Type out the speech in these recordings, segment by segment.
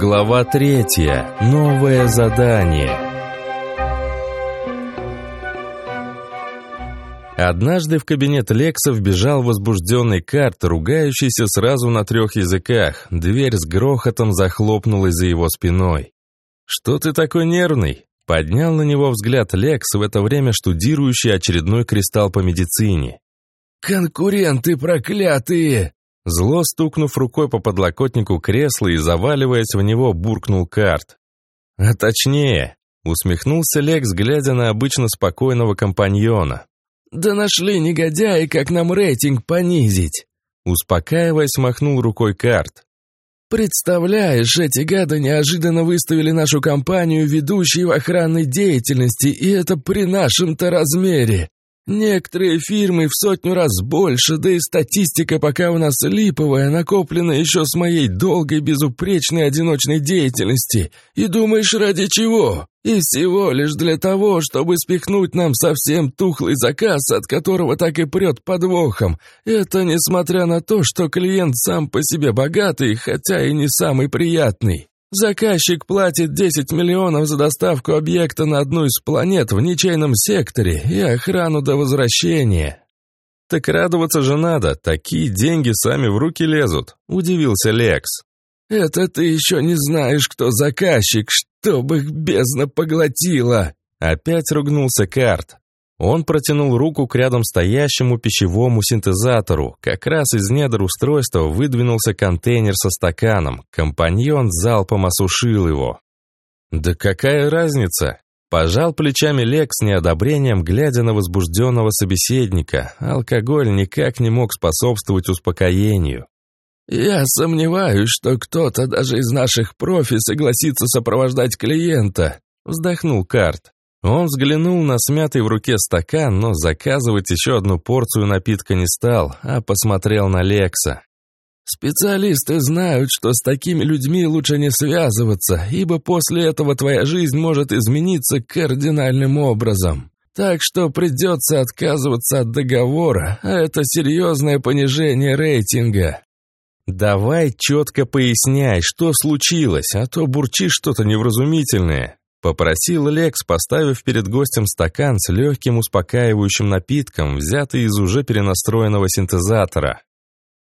Глава третья. Новое задание. Однажды в кабинет Лекса вбежал возбужденный карт, ругающийся сразу на трех языках. Дверь с грохотом захлопнулась за его спиной. «Что ты такой нервный?» Поднял на него взгляд Лекс, в это время штудирующий очередной кристалл по медицине. «Конкуренты проклятые!» Зло стукнув рукой по подлокотнику кресла и заваливаясь в него, буркнул карт. «А точнее», — усмехнулся Лекс, глядя на обычно спокойного компаньона. «Да нашли негодяи, как нам рейтинг понизить!» Успокаиваясь, махнул рукой карт. «Представляешь, эти гады неожиданно выставили нашу компанию ведущей в охранной деятельности, и это при нашем-то размере. Некоторые фирмы в сотню раз больше, да и статистика пока у нас липовая, накоплена еще с моей долгой безупречной одиночной деятельности. И думаешь, ради чего? И всего лишь для того, чтобы спихнуть нам совсем тухлый заказ, от которого так и прет подвохом. Это несмотря на то, что клиент сам по себе богатый, хотя и не самый приятный. Заказчик платит 10 миллионов за доставку объекта на одну из планет в ничейном секторе и охрану до возвращения. Так радоваться же надо, такие деньги сами в руки лезут, удивился Лекс. Это ты еще не знаешь, кто заказчик, чтобы их бездна поглотила. Опять ругнулся Карт. Он протянул руку к рядом стоящему пищевому синтезатору. Как раз из недр устройства выдвинулся контейнер со стаканом. Компаньон залпом осушил его. «Да какая разница?» Пожал плечами Лек с неодобрением, глядя на возбужденного собеседника. Алкоголь никак не мог способствовать успокоению. «Я сомневаюсь, что кто-то даже из наших профи согласится сопровождать клиента», вздохнул Карт. Он взглянул на смятый в руке стакан, но заказывать еще одну порцию напитка не стал, а посмотрел на Лекса. «Специалисты знают, что с такими людьми лучше не связываться, ибо после этого твоя жизнь может измениться кардинальным образом. Так что придется отказываться от договора, а это серьезное понижение рейтинга». «Давай четко поясняй, что случилось, а то бурчишь что-то невразумительное», Попросил Лекс, поставив перед гостем стакан с легким успокаивающим напитком, взятый из уже перенастроенного синтезатора.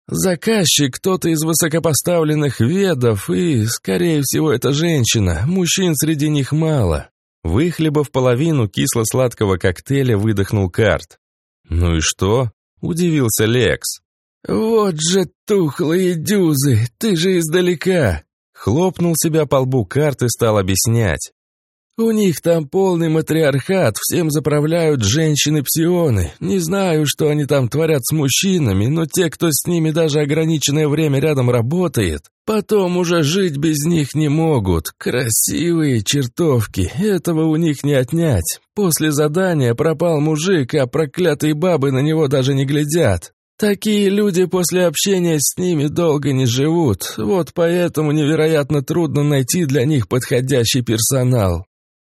«Заказчик кто-то из высокопоставленных ведов, и, скорее всего, это женщина. Мужчин среди них мало». Выхлебав половину кисло-сладкого коктейля, выдохнул карт. «Ну и что?» – удивился Лекс. «Вот же тухлые дюзы, ты же издалека!» Хлопнул себя по лбу карт и стал объяснять. У них там полный матриархат, всем заправляют женщины-псионы. Не знаю, что они там творят с мужчинами, но те, кто с ними даже ограниченное время рядом работает, потом уже жить без них не могут. Красивые чертовки, этого у них не отнять. После задания пропал мужик, а проклятые бабы на него даже не глядят. Такие люди после общения с ними долго не живут, вот поэтому невероятно трудно найти для них подходящий персонал.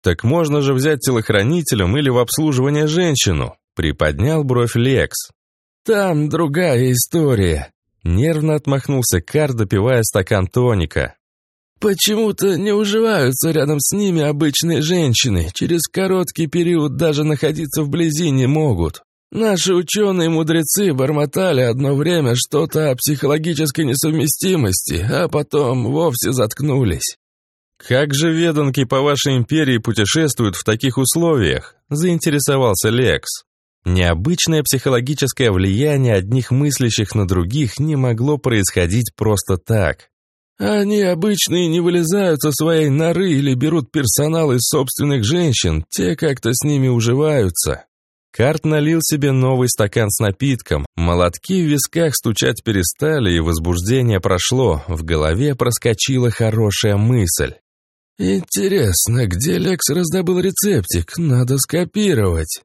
«Так можно же взять телохранителем или в обслуживание женщину», — приподнял бровь Лекс. «Там другая история», — нервно отмахнулся Кар, допивая стакан тоника. «Почему-то не уживаются рядом с ними обычные женщины, через короткий период даже находиться вблизи не могут. Наши ученые-мудрецы бормотали одно время что-то о психологической несовместимости, а потом вовсе заткнулись. «Как же веданки по вашей империи путешествуют в таких условиях?» – заинтересовался Лекс. Необычное психологическое влияние одних мыслящих на других не могло происходить просто так. Они обычные не вылезают со своей норы или берут персонал из собственных женщин, те как-то с ними уживаются. Карт налил себе новый стакан с напитком, молотки в висках стучать перестали и возбуждение прошло, в голове проскочила хорошая мысль. «Интересно, где Лекс раздобыл рецептик? Надо скопировать».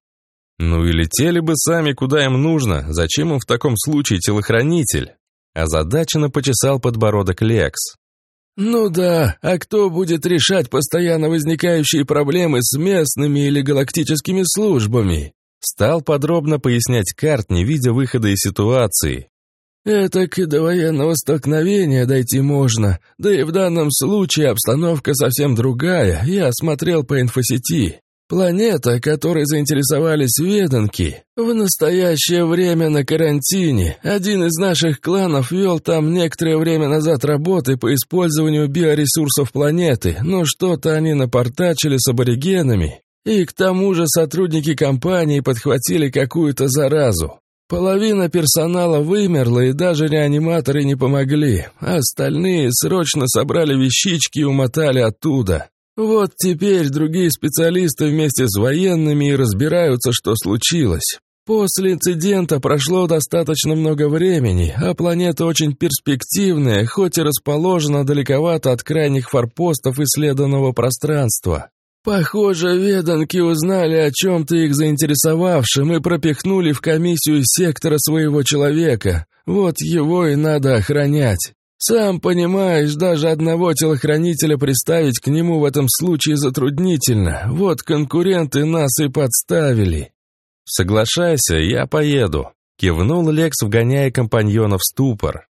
«Ну и летели бы сами, куда им нужно. Зачем им в таком случае телохранитель?» Озадаченно почесал подбородок Лекс. «Ну да, а кто будет решать постоянно возникающие проблемы с местными или галактическими службами?» Стал подробно пояснять карт, не видя выхода из ситуации. Этак и до военного столкновения дойти можно, да и в данном случае обстановка совсем другая, я смотрел по инфосети. Планета, которой заинтересовались веданки, в настоящее время на карантине. Один из наших кланов вел там некоторое время назад работы по использованию биоресурсов планеты, но что-то они напортачили с аборигенами. И к тому же сотрудники компании подхватили какую-то заразу. Половина персонала вымерла, и даже реаниматоры не помогли. Остальные срочно собрали вещички и умотали оттуда. Вот теперь другие специалисты вместе с военными и разбираются, что случилось. После инцидента прошло достаточно много времени, а планета очень перспективная, хоть и расположена далековато от крайних форпостов исследованного пространства. Похоже, веданки узнали о чем-то их заинтересовавшем и пропихнули в комиссию сектора своего человека. Вот его и надо охранять. Сам понимаешь, даже одного телохранителя приставить к нему в этом случае затруднительно. Вот конкуренты нас и подставили. Соглашайся, я поеду. Кивнул Лекс, вгоняя компаньона в ступор.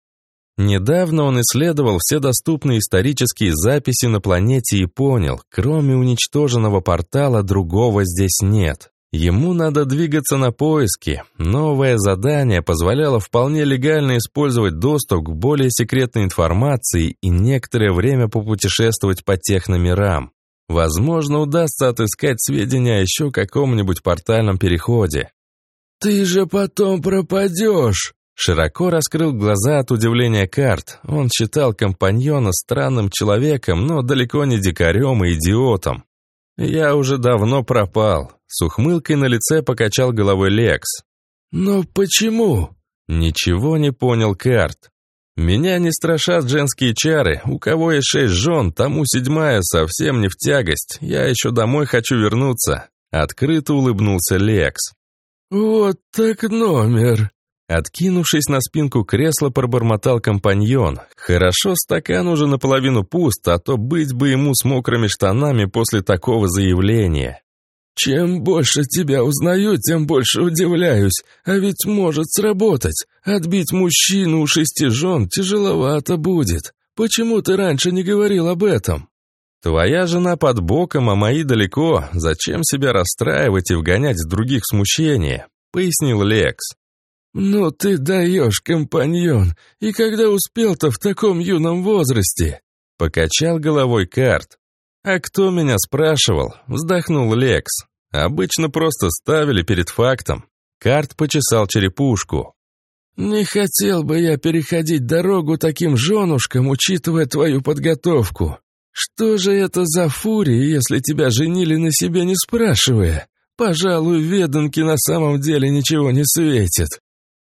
Недавно он исследовал все доступные исторические записи на планете и понял, кроме уничтоженного портала другого здесь нет. Ему надо двигаться на поиски. Новое задание позволяло вполне легально использовать доступ к более секретной информации и некоторое время попутешествовать по техномирам. Возможно, удастся отыскать сведения о еще каком-нибудь портальном переходе. «Ты же потом пропадешь!» Широко раскрыл глаза от удивления карт. Он считал компаньона странным человеком, но далеко не дикарем и идиотом. «Я уже давно пропал», — с ухмылкой на лице покачал головой Лекс. «Но почему?» Ничего не понял Карт. «Меня не страшат женские чары. У кого есть шесть жен, тому седьмая совсем не в тягость. Я еще домой хочу вернуться». Открыто улыбнулся Лекс. «Вот так номер», Откинувшись на спинку кресла, пробормотал компаньон. Хорошо, стакан уже наполовину пуст, а то быть бы ему с мокрыми штанами после такого заявления. «Чем больше тебя узнаю, тем больше удивляюсь. А ведь может сработать. Отбить мужчину у шести жен тяжеловато будет. Почему ты раньше не говорил об этом?» «Твоя жена под боком, а мои далеко. Зачем себя расстраивать и вгонять других в смущение?» — пояснил Лекс. «Ну ты даешь, компаньон, и когда успел-то в таком юном возрасте?» Покачал головой карт. «А кто меня спрашивал?» Вздохнул Лекс. «Обычно просто ставили перед фактом». Карт почесал черепушку. «Не хотел бы я переходить дорогу таким женушкам, учитывая твою подготовку. Что же это за фурия, если тебя женили на себе не спрашивая? Пожалуй, веданки на самом деле ничего не светит».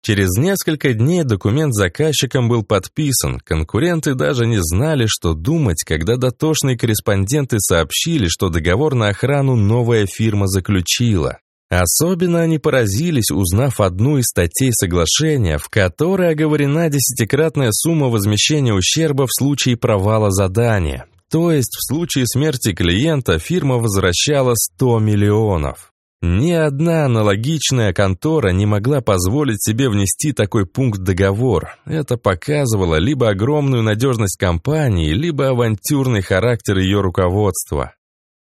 Через несколько дней документ заказчиком был подписан, конкуренты даже не знали, что думать, когда дотошные корреспонденты сообщили, что договор на охрану новая фирма заключила. Особенно они поразились, узнав одну из статей соглашения, в которой оговорена десятикратная сумма возмещения ущерба в случае провала задания. То есть в случае смерти клиента фирма возвращала 100 миллионов. Ни одна аналогичная контора не могла позволить себе внести такой пункт в договор. Это показывало либо огромную надежность компании, либо авантюрный характер ее руководства.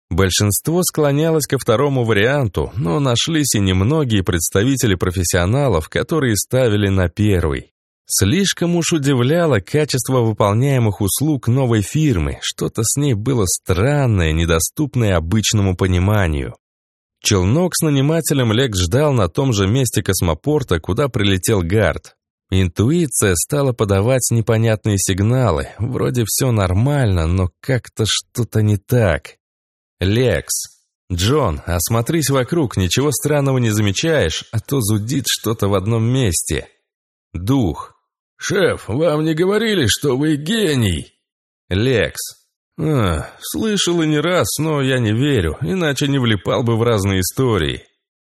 Большинство склонялось ко второму варианту, но нашлись и немногие представители профессионалов, которые ставили на первый. Слишком уж удивляло качество выполняемых услуг новой фирмы, что-то с ней было странное, недоступное обычному пониманию. Челнок с нанимателем Лекс ждал на том же месте космопорта, куда прилетел Гард. Интуиция стала подавать непонятные сигналы. Вроде все нормально, но как-то что-то не так. «Лекс! Джон, осмотрись вокруг, ничего странного не замечаешь, а то зудит что-то в одном месте. Дух!» «Шеф, вам не говорили, что вы гений?» «Лекс, слышал и не раз, но я не верю, иначе не влипал бы в разные истории.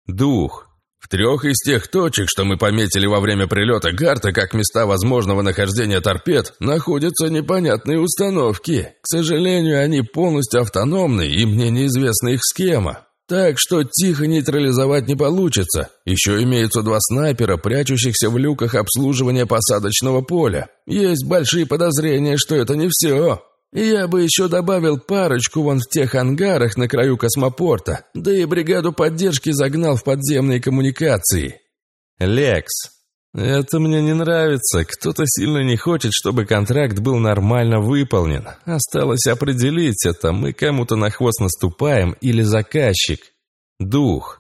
Дух. В трех из тех точек, что мы пометили во время прилета Гарта как места возможного нахождения торпед, находятся непонятные установки. К сожалению, они полностью автономны, и мне неизвестна их схема. Так что тихо нейтрализовать не получится. Еще имеются два снайпера, прячущихся в люках обслуживания посадочного поля. Есть большие подозрения, что это не все. Я бы еще добавил парочку вон в тех ангарах на краю космопорта, да и бригаду поддержки загнал в подземные коммуникации. Лекс, это мне не нравится. Кто-то сильно не хочет, чтобы контракт был нормально выполнен. Осталось определить это, мы кому-то на хвост наступаем или заказчик. Дух.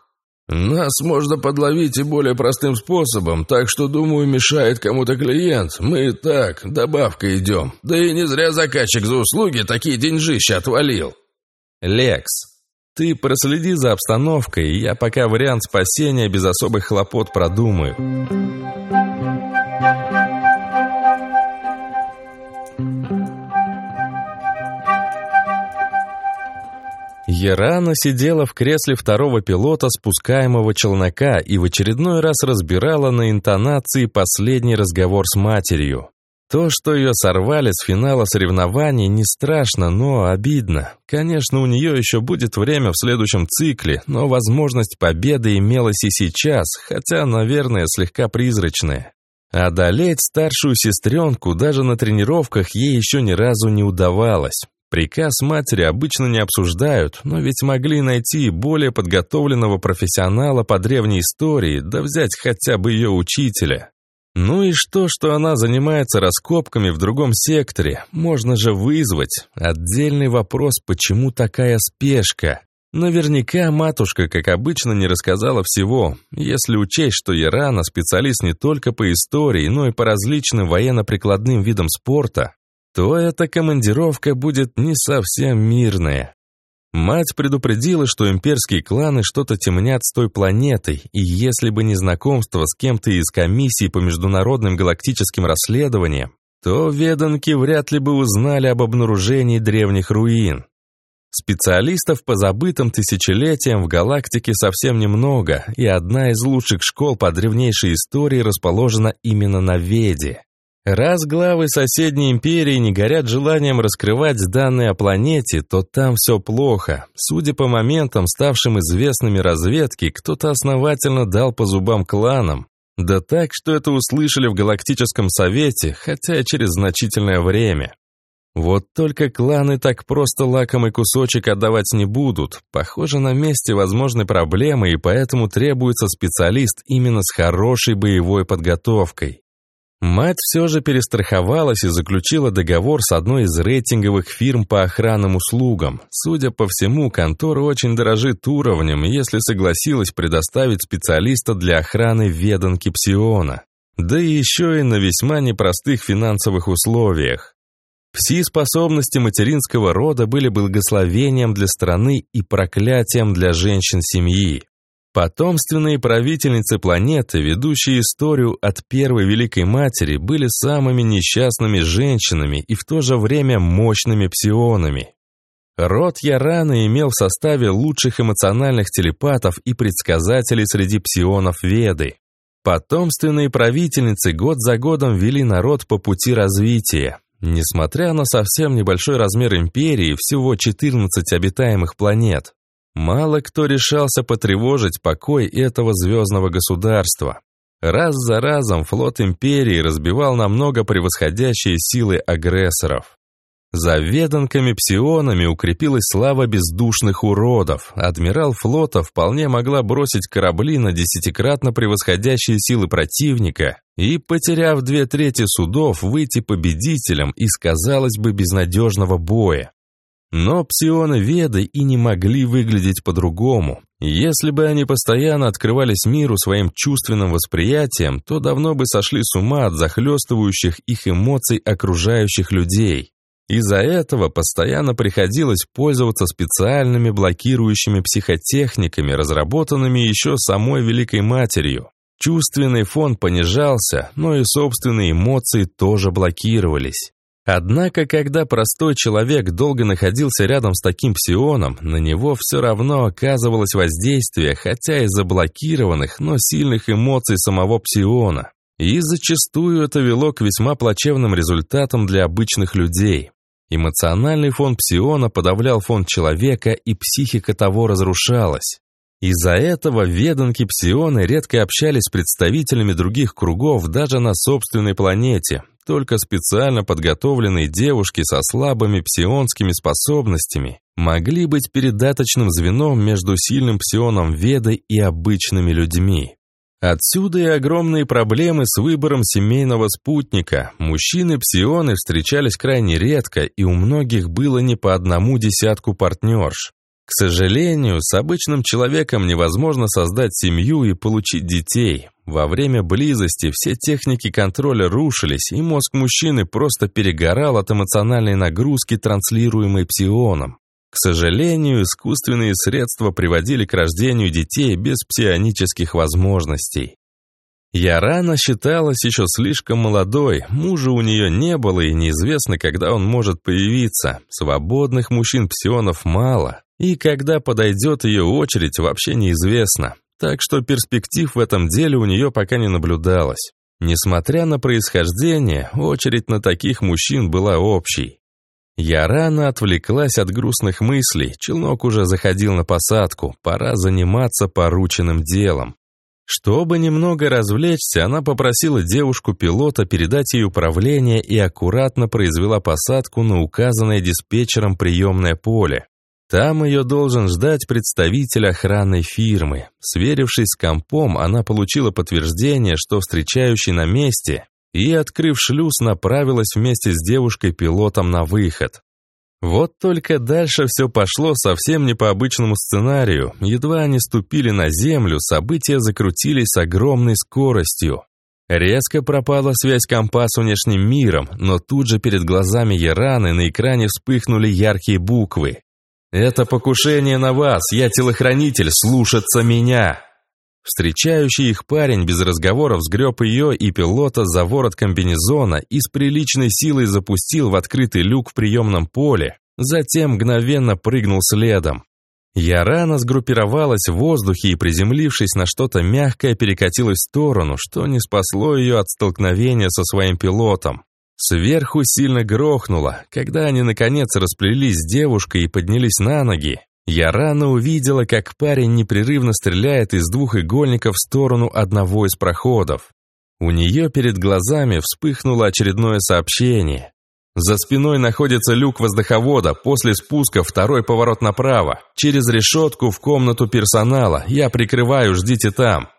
«Нас можно подловить и более простым способом, так что, думаю, мешает кому-то клиент. Мы так, добавка идем. Да и не зря заказчик за услуги такие деньжища отвалил». «Лекс, ты проследи за обстановкой, я пока вариант спасения без особых хлопот продумаю». Ярана сидела в кресле второго пилота спускаемого челнока и в очередной раз разбирала на интонации последний разговор с матерью. То, что ее сорвали с финала соревнований, не страшно, но обидно. Конечно, у нее еще будет время в следующем цикле, но возможность победы имелась и сейчас, хотя, наверное, слегка призрачная. Одолеть старшую сестренку даже на тренировках ей еще ни разу не удавалось. Приказ матери обычно не обсуждают, но ведь могли найти более подготовленного профессионала по древней истории, да взять хотя бы ее учителя. Ну и что, что она занимается раскопками в другом секторе? Можно же вызвать. Отдельный вопрос, почему такая спешка? Наверняка матушка, как обычно, не рассказала всего, если учесть, что Ирана специалист не только по истории, но и по различным военно-прикладным видам спорта, то эта командировка будет не совсем мирная. Мать предупредила, что имперские кланы что-то темнят с той планетой, и если бы не знакомство с кем-то из комиссии по международным галактическим расследованиям, то веданки вряд ли бы узнали об обнаружении древних руин. Специалистов по забытым тысячелетиям в галактике совсем немного, и одна из лучших школ по древнейшей истории расположена именно на Веде. Раз главы соседней империи не горят желанием раскрывать данные о планете, то там все плохо. Судя по моментам, ставшим известными разведки, кто-то основательно дал по зубам кланам. Да так, что это услышали в Галактическом Совете, хотя и через значительное время. Вот только кланы так просто лакомый кусочек отдавать не будут. Похоже, на месте возможны проблемы, и поэтому требуется специалист именно с хорошей боевой подготовкой. Мать все же перестраховалась и заключила договор с одной из рейтинговых фирм по охранным услугам. Судя по всему, контора очень дорожит уровнем, если согласилась предоставить специалиста для охраны веданки Псиона. Да и еще и на весьма непростых финансовых условиях. Все способности материнского рода были благословением для страны и проклятием для женщин семьи. Потомственные правительницы планеты, ведущие историю от первой Великой Матери, были самыми несчастными женщинами и в то же время мощными псионами. Род Ярана имел в составе лучших эмоциональных телепатов и предсказателей среди псионов Веды. Потомственные правительницы год за годом вели народ по пути развития. Несмотря на совсем небольшой размер империи, всего 14 обитаемых планет, Мало кто решался потревожить покой этого звездного государства. Раз за разом флот империи разбивал намного превосходящие силы агрессоров. За веданками-псионами укрепилась слава бездушных уродов. Адмирал флота вполне могла бросить корабли на десятикратно превосходящие силы противника и, потеряв две трети судов, выйти победителем из, казалось бы, безнадежного боя. Но псионы Веды и не могли выглядеть по-другому. Если бы они постоянно открывались миру своим чувственным восприятием, то давно бы сошли с ума от захлестывающих их эмоций окружающих людей. Из-за этого постоянно приходилось пользоваться специальными блокирующими психотехниками, разработанными еще самой Великой Матерью. Чувственный фон понижался, но и собственные эмоции тоже блокировались. Однако, когда простой человек долго находился рядом с таким псионом, на него все равно оказывалось воздействие, хотя и заблокированных, но сильных эмоций самого псиона. И зачастую это вело к весьма плачевным результатам для обычных людей. Эмоциональный фон псиона подавлял фон человека, и психика того разрушалась. Из-за этого веданки псионы редко общались с представителями других кругов даже на собственной планете. Только специально подготовленные девушки со слабыми псионскими способностями могли быть передаточным звеном между сильным псионом Веды и обычными людьми. Отсюда и огромные проблемы с выбором семейного спутника. Мужчины-псионы встречались крайне редко, и у многих было не по одному десятку партнерш. К сожалению, с обычным человеком невозможно создать семью и получить детей. Во время близости все техники контроля рушились, и мозг мужчины просто перегорал от эмоциональной нагрузки, транслируемой псионом. К сожалению, искусственные средства приводили к рождению детей без псионических возможностей. Ярана считалась еще слишком молодой, мужа у нее не было и неизвестно, когда он может появиться. Свободных мужчин-псионов мало, и когда подойдет ее очередь, вообще неизвестно. Так что перспектив в этом деле у нее пока не наблюдалось. Несмотря на происхождение, очередь на таких мужчин была общей. Я рано отвлеклась от грустных мыслей, челнок уже заходил на посадку, пора заниматься порученным делом. Чтобы немного развлечься, она попросила девушку-пилота передать ей управление и аккуратно произвела посадку на указанное диспетчером приемное поле. Там ее должен ждать представитель охранной фирмы. Сверившись с компом, она получила подтверждение, что встречающий на месте, и, открыв шлюз, направилась вместе с девушкой-пилотом на выход. Вот только дальше все пошло совсем не по обычному сценарию. Едва они ступили на землю, события закрутились с огромной скоростью. Резко пропала связь компа с внешним миром, но тут же перед глазами Яраны на экране вспыхнули яркие буквы. «Это покушение на вас, я телохранитель, слушаться меня!» Встречающий их парень без разговоров сгреб ее и пилота за ворот комбинезона и с приличной силой запустил в открытый люк в приемном поле, затем мгновенно прыгнул следом. Я рано сгруппировалась в воздухе и, приземлившись на что-то мягкое, перекатилась в сторону, что не спасло ее от столкновения со своим пилотом. Сверху сильно грохнуло. Когда они, наконец, расплелись с девушкой и поднялись на ноги, я рано увидела, как парень непрерывно стреляет из двух игольников в сторону одного из проходов. У нее перед глазами вспыхнуло очередное сообщение. За спиной находится люк воздуховода, после спуска второй поворот направо. Через решетку в комнату персонала. Я прикрываю, ждите там.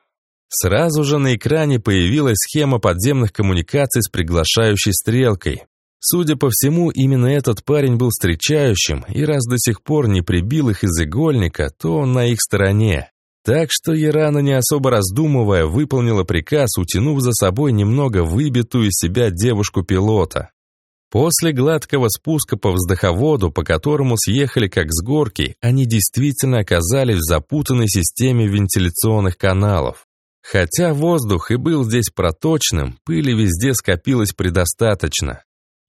Сразу же на экране появилась схема подземных коммуникаций с приглашающей стрелкой. Судя по всему, именно этот парень был встречающим, и раз до сих пор не прибил их из игольника, то он на их стороне. Так что Ярана, не особо раздумывая, выполнила приказ, утянув за собой немного выбитую из себя девушку-пилота. После гладкого спуска по вздоховоду, по которому съехали как с горки, они действительно оказались в запутанной системе вентиляционных каналов. Хотя воздух и был здесь проточным, пыли везде скопилось предостаточно.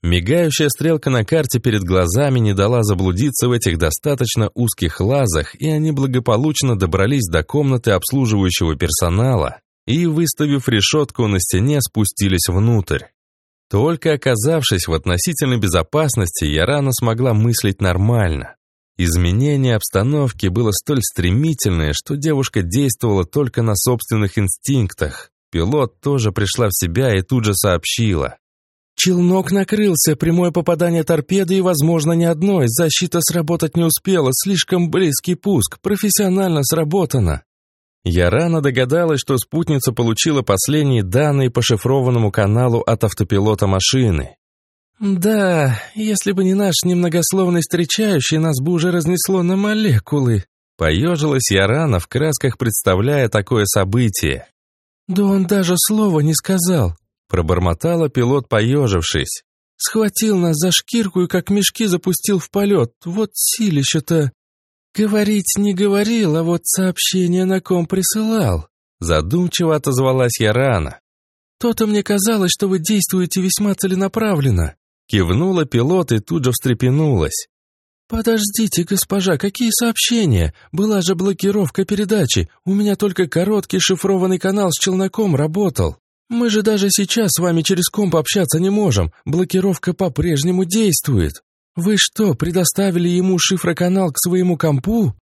Мигающая стрелка на карте перед глазами не дала заблудиться в этих достаточно узких лазах, и они благополучно добрались до комнаты обслуживающего персонала и, выставив решетку на стене, спустились внутрь. Только оказавшись в относительной безопасности, я рано смогла мыслить нормально. Изменение обстановки было столь стремительное, что девушка действовала только на собственных инстинктах. Пилот тоже пришла в себя и тут же сообщила. Челнок накрылся, прямое попадание торпеды и, возможно, не одной. Защита сработать не успела, слишком близкий пуск, профессионально сработано. Я рано догадалась, что спутница получила последние данные по шифрованному каналу от автопилота машины. «Да, если бы не наш немногословный встречающий, нас бы уже разнесло на молекулы», Поежилась я рано, в красках представляя такое событие. «Да он даже слова не сказал. Пробормотала пилот, поежившись. «Схватил нас за шкирку и как мешки запустил в полет. Вот силище-то...» «Говорить не говорил, а вот сообщение на ком присылал». Задумчиво отозвалась я рано. «То-то мне казалось, что вы действуете весьма целенаправленно». Кивнула пилот и тут же встрепенулась. «Подождите, госпожа, какие сообщения? Была же блокировка передачи. У меня только короткий шифрованный канал с челноком работал». Мы же даже сейчас с вами через комп общаться не можем. Блокировка по-прежнему действует. «Вы что, предоставили ему шифроканал к своему компу?»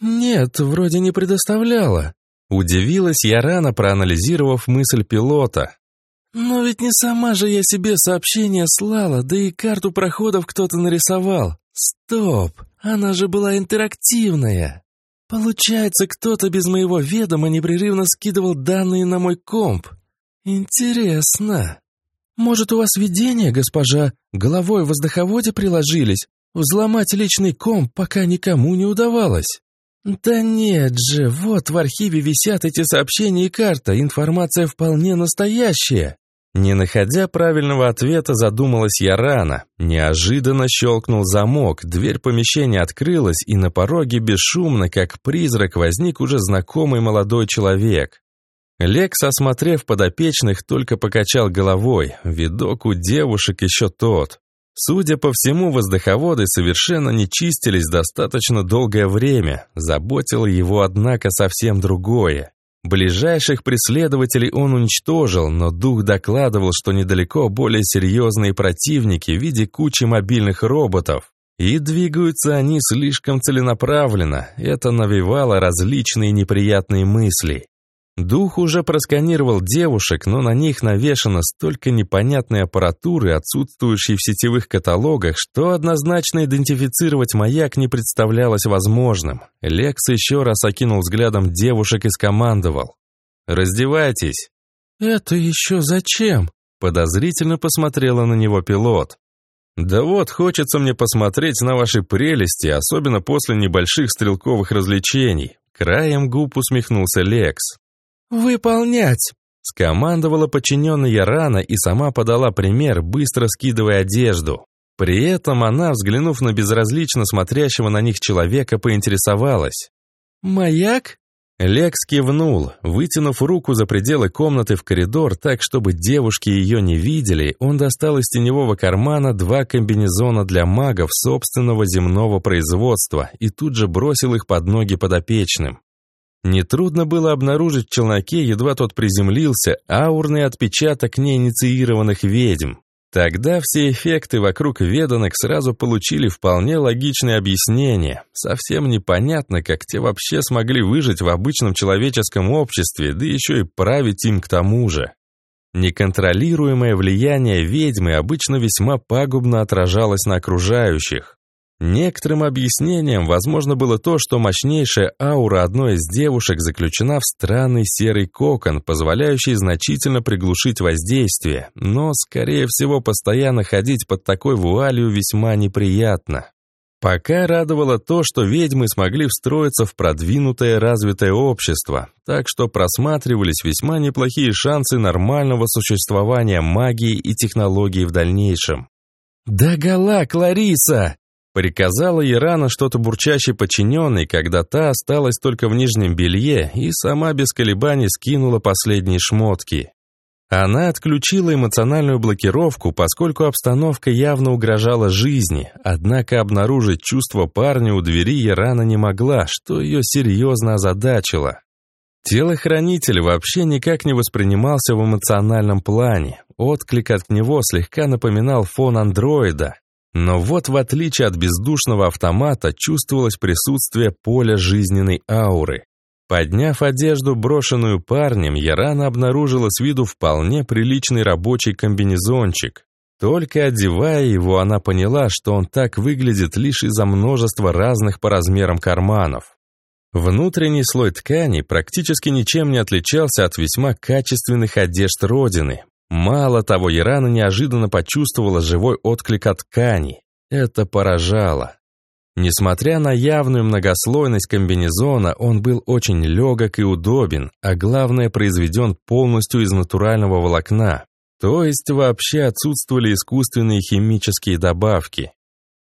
«Нет, вроде не предоставляла», — удивилась я рано, проанализировав мысль пилота. «Но ведь не сама же я себе сообщение слала, да и карту проходов кто-то нарисовал. Стоп, она же была интерактивная. Получается, кто-то без моего ведома непрерывно скидывал данные на мой комп. Интересно. Может, у вас видение, госпожа? Головой в воздуховоде приложились? Взломать личный комп пока никому не удавалось. Да нет же, вот в архиве висят эти сообщения и карта, информация вполне настоящая. Не находя правильного ответа, задумалась я рано. Неожиданно щелкнул замок, дверь помещения открылась, и на пороге бесшумно, как призрак, возник уже знакомый молодой человек. Лекс, осмотрев подопечных, только покачал головой. Видок у девушек еще тот. Судя по всему, воздуховоды совершенно не чистились достаточно долгое время. Заботило его, однако, совсем другое. Ближайших преследователей он уничтожил, но дух докладывал, что недалеко более серьезные противники в виде кучи мобильных роботов. И двигаются они слишком целенаправленно, это навевало различные неприятные мысли. Дух уже просканировал девушек, но на них навешано столько непонятной аппаратуры, отсутствующей в сетевых каталогах, что однозначно идентифицировать маяк не представлялось возможным. Лекс еще раз окинул взглядом девушек и скомандовал. «Раздевайтесь». «Это еще зачем?» Подозрительно посмотрела на него пилот. «Да вот, хочется мне посмотреть на ваши прелести, особенно после небольших стрелковых развлечений». Краем губ усмехнулся Лекс. «Выполнять!» Скомандовала подчиненная рано и сама подала пример, быстро скидывая одежду. При этом она, взглянув на безразлично смотрящего на них человека, поинтересовалась. «Маяк?» Лекс кивнул, вытянув руку за пределы комнаты в коридор так, чтобы девушки ее не видели, он достал из теневого кармана два комбинезона для магов собственного земного производства и тут же бросил их под ноги подопечным. Нетрудно было обнаружить в челноке, едва тот приземлился, аурный отпечаток неинициированных ведьм. Тогда все эффекты вокруг веданок сразу получили вполне логичное объяснение. Совсем непонятно, как те вообще смогли выжить в обычном человеческом обществе, да еще и править им к тому же. Неконтролируемое влияние ведьмы обычно весьма пагубно отражалось на окружающих. Некоторым объяснением возможно было то, что мощнейшая аура одной из девушек заключена в странный серый кокон, позволяющий значительно приглушить воздействие, но, скорее всего, постоянно ходить под такой вуалью весьма неприятно. Пока радовало то, что ведьмы смогли встроиться в продвинутое развитое общество, так что просматривались весьма неплохие шансы нормального существования магии и технологий в дальнейшем. «Да гола, Клариса!» Приказала Ирана что-то бурчащий подчиненный, когда та осталась только в нижнем белье и сама без колебаний скинула последние шмотки. Она отключила эмоциональную блокировку, поскольку обстановка явно угрожала жизни, однако обнаружить чувство парня у двери Ирана не могла, что ее серьезно озадачило. Телохранитель вообще никак не воспринимался в эмоциональном плане. Отклик от него слегка напоминал фон андроида, но вот в отличие от бездушного автомата чувствовалось присутствие поля жизненной ауры. Подняв одежду, брошенную парнем, я рано обнаружила с виду вполне приличный рабочий комбинезончик. Только одевая его, она поняла, что он так выглядит лишь из-за множества разных по размерам карманов. Внутренний слой ткани практически ничем не отличался от весьма качественных одежд Родины, Мало того, Ирана неожиданно почувствовала живой отклик от ткани. Это поражало. Несмотря на явную многослойность комбинезона, он был очень легок и удобен, а главное, произведен полностью из натурального волокна. То есть вообще отсутствовали искусственные химические добавки.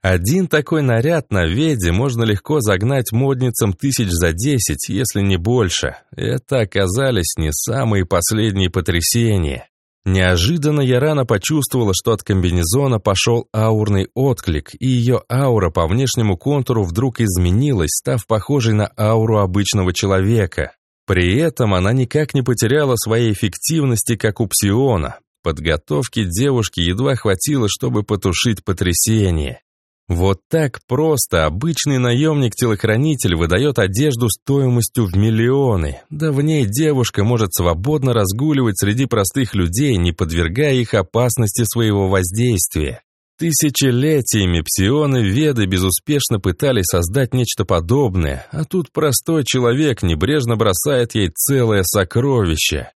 Один такой наряд на веде можно легко загнать модницам тысяч за десять, если не больше. Это оказались не самые последние потрясения. Неожиданно я рано почувствовала, что от комбинезона пошел аурный отклик, и ее аура по внешнему контуру вдруг изменилась, став похожей на ауру обычного человека. При этом она никак не потеряла своей эффективности, как у псиона. Подготовки девушки едва хватило, чтобы потушить потрясение. Вот так просто обычный наемник-телохранитель выдает одежду стоимостью в миллионы. Да в ней девушка может свободно разгуливать среди простых людей, не подвергая их опасности своего воздействия. Тысячелетиями псионы Веды безуспешно пытались создать нечто подобное, а тут простой человек небрежно бросает ей целое сокровище.